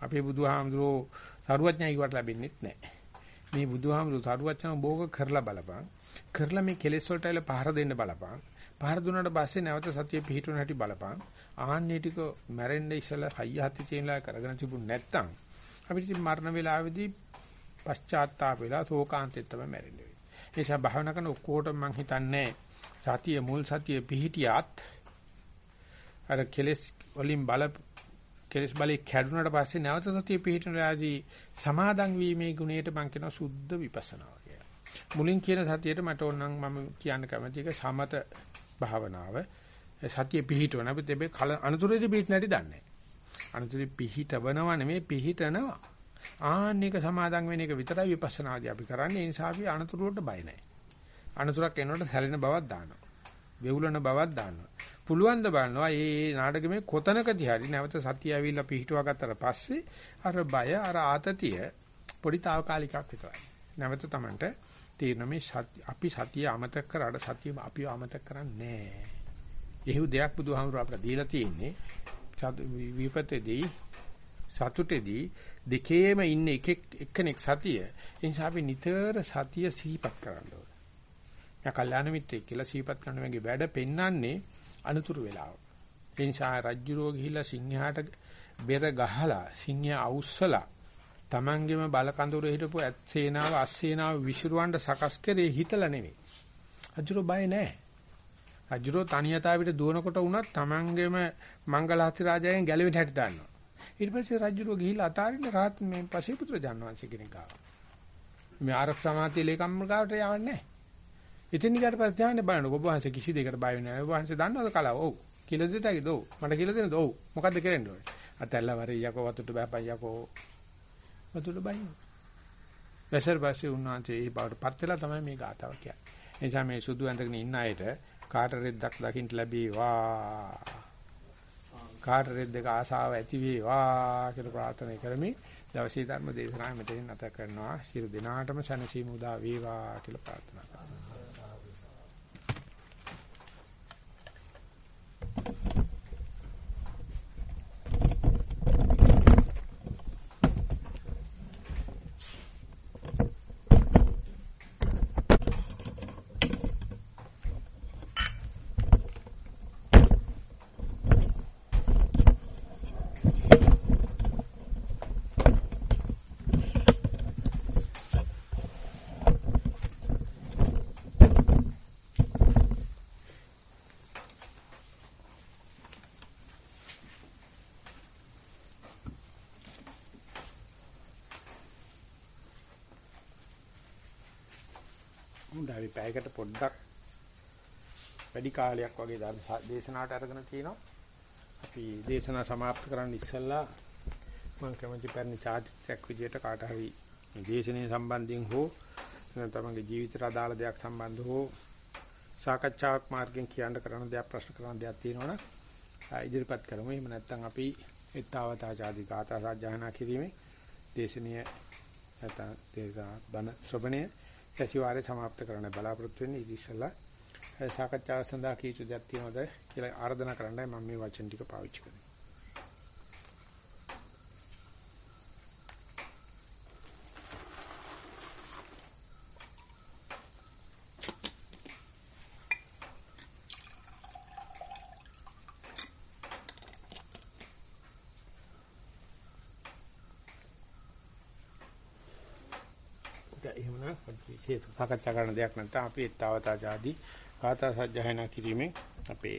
අපේ බුදුහාමුදුරෝ සරුවඥයි වට ලැබෙන්නේ නැහැ. මේ බුදුහාමුදුරු සරුවඥ භෝග කරලා බලපන්. කරලා මේ කෙලෙස් වලට ඇල පහර දෙන්න බලපන්. පහර දුන්නාට පස්සේ නැවත සතිය පිහිටුන හැටි බලපන්. ආන්නේ ටික මැරෙන්න ඉස්සලා හයිය හති තියෙනලා කරගෙන තිබුණ නැත්තම් අපිට මරණ වේලාවේදී පශ්චාත්තාප වෙලා ශෝකාන්තෙත් තමයි මැරෙන්නේ. ඒ නිසා භාවනා කරන ඔක්කොටම මම හිතන්නේ සතිය මුල් සතිය පිහිටියත් අර කෙලස් වලින් බල කෙලස් බලේ කැඩුනට පස්සේ නැවත සතිය පිහිටනලාදී සමාදන් වීමේ ගුණයට මම කියන සුද්ධ විපස්සනාව කියලා. මුලින් කියන සතියේට මට ඕනනම් මම කියන්න කැමති එක සමත භාවනාව. සතිය පිහිටවන අපි දෙබේ කල අනුතරේදී පිහිට නැටි දන්නේ. අනුතරේ පිහිටවනව නෙමෙයි පිහිටනවා. ආන්නේක සමාදන් වෙන එක විතරයි විපස්සනාදී අපි කරන්නේ. ඒ නිසා අපි අනතුරුවට බය නැහැ. අනතුරක් එනකොට සැලෙන බවක් දානවා. වෙවුලන බවක් දානවා. පුළුවන් ද බලනවා මේ නාටකෙමේ කොතනකදී හරි නැවත සතිය ඇවිල්ලා පිහිටුවා ගත්තට පස්සේ අර බය අර ආතතිය පොඩි తాවකාලිකක් විතරයි. නැවත Tamanට තීරණ මේ අපි සතිය අමතක කරාට සතිය අපිව අමතක කරන්නේ නැහැ. එහෙව් දෙයක් බුදුහාමුදුරුවෝ අපට දීලා තියෙන්නේ විපතේදී සතුටේදී දෙකේම ඉන්න එකෙක් එක්කෙනෙක් සතිය. ඒ නිසා අපි නිතර සතිය සිහිපත් කරන්න ඕනේ. යා කල්යාණ මිත්‍රෙක් කියලා සිහිපත් කරන මගේ වැඩ පෙන්වන්නේ අනුතුරු වෙලාව. ඒ නිසා රජ්ජුරෝ ගිහිල්ලා සිංහයාට බෙර ගහලා සිංහයා අවුස්සලා Tamanගෙම බල කඳුරේ හිටපු ඇත් සේනාව අස් සේනාව විසිරුවන්න සකස් කරේ හිතලා නෙවෙයි. රජ්ජුරෝ බය නැහැ. රජුරෝ තනියතාවිට දුවනකොට වුණත් Tamanගෙම මංගලහස්ති රාජායෙන් ගැලවෙන්න හැටි දන්නවා. ඊට පස්සේ රජුරෝ ගිහිල්ලා අතාරින්න රාත් මේ පසේ පුත්‍ර ජානවංශ කෙනෙක් ආවා. මේ ආරක්ෂා මාත්‍ය ලේකම් ගාවට යවන්නේ නැහැ. ඉතින් ඊට පස්සේ ධානය බලනකො ඔබ වහන්සේ කිසි දෙයකට බය වෙන්නේ නැහැ. ඔබ වහන්සේ දන්නවද කලාව? ඔව්. කියලා දෙතයිද? ඔව්. මට කියලා දෙන්නද? ඔව්. මොකද්ද කරන්න ඕනේ? අතැල්ලා වරේ යකෝ වතුට බෑපන් යකෝ. වතුට බයි. වැසර් පස්සේ උන්වහන්සේ ඒ බවට පත් වෙලා තමයි මේ ගාතාව කියන්නේ. ඒ නිසා මේ සුදු ඇඳගෙන ඉන්න අයට කාට රෙද්දක් දකින්න ලැබේවා. කාට රෙද්දක ආසාව ඇති වේවා කියලා ප්‍රාර්ථනා කරමි. දවසේ ධර්ම දේශනාව මෙතනින් නැත කරනවා. සියලු දෙනාටම සැනසීම උදා වේවා කියලා ප්‍රාර්ථනා කරනවා. අපි පැයකට පොඩ්ඩක් වැඩි කාලයක් වගේ ධර්ම දේශනාවට අරගෙන තිනවා. අපි දේශනා સમાප්ත කරන්න ඉස්සෙල්ලා මම කැමති පරිදි චාරිත්‍රාක් විදියට කාට හරි මේ දේශනාව සම්බන්ධයෙන් හෝ නැත්නම් තමගේ ජීවිතයට අදාළ දෙයක් සම්බන්ධ හෝ සාකච්ඡාවක් මාර්ගෙන් කියන්න කරන දේක් ප්‍රශ්න කරන දේක් තියෙනවනම් ඉදිරිපත් කරමු. එහෙම නැත්නම් අපි ඒත්තාවතාචාදී කාථා සාජ්ජායනා කිරීමේ දේශනීය නැත්නම් දේශා බණ ශ්‍රවණයේ සැසිවාරය સમાપ્ત කරන්න බලාපොරොත්තු වෙන්නේ ඉතින් ඉස්සලා සාකච්ඡාව සඳහා කීතු දෙයක් තියෙනවද කියලා ආරාධනා කරන්නයි මම මේ වචන ටික පාවිච්චි කරන්නේ. විශේෂ සාකච්ඡා කරන දෙයක් නැත්නම් අපි ඒතාවතා ආදී කාථා සජ්ජායනා කිරීමෙන් අපේ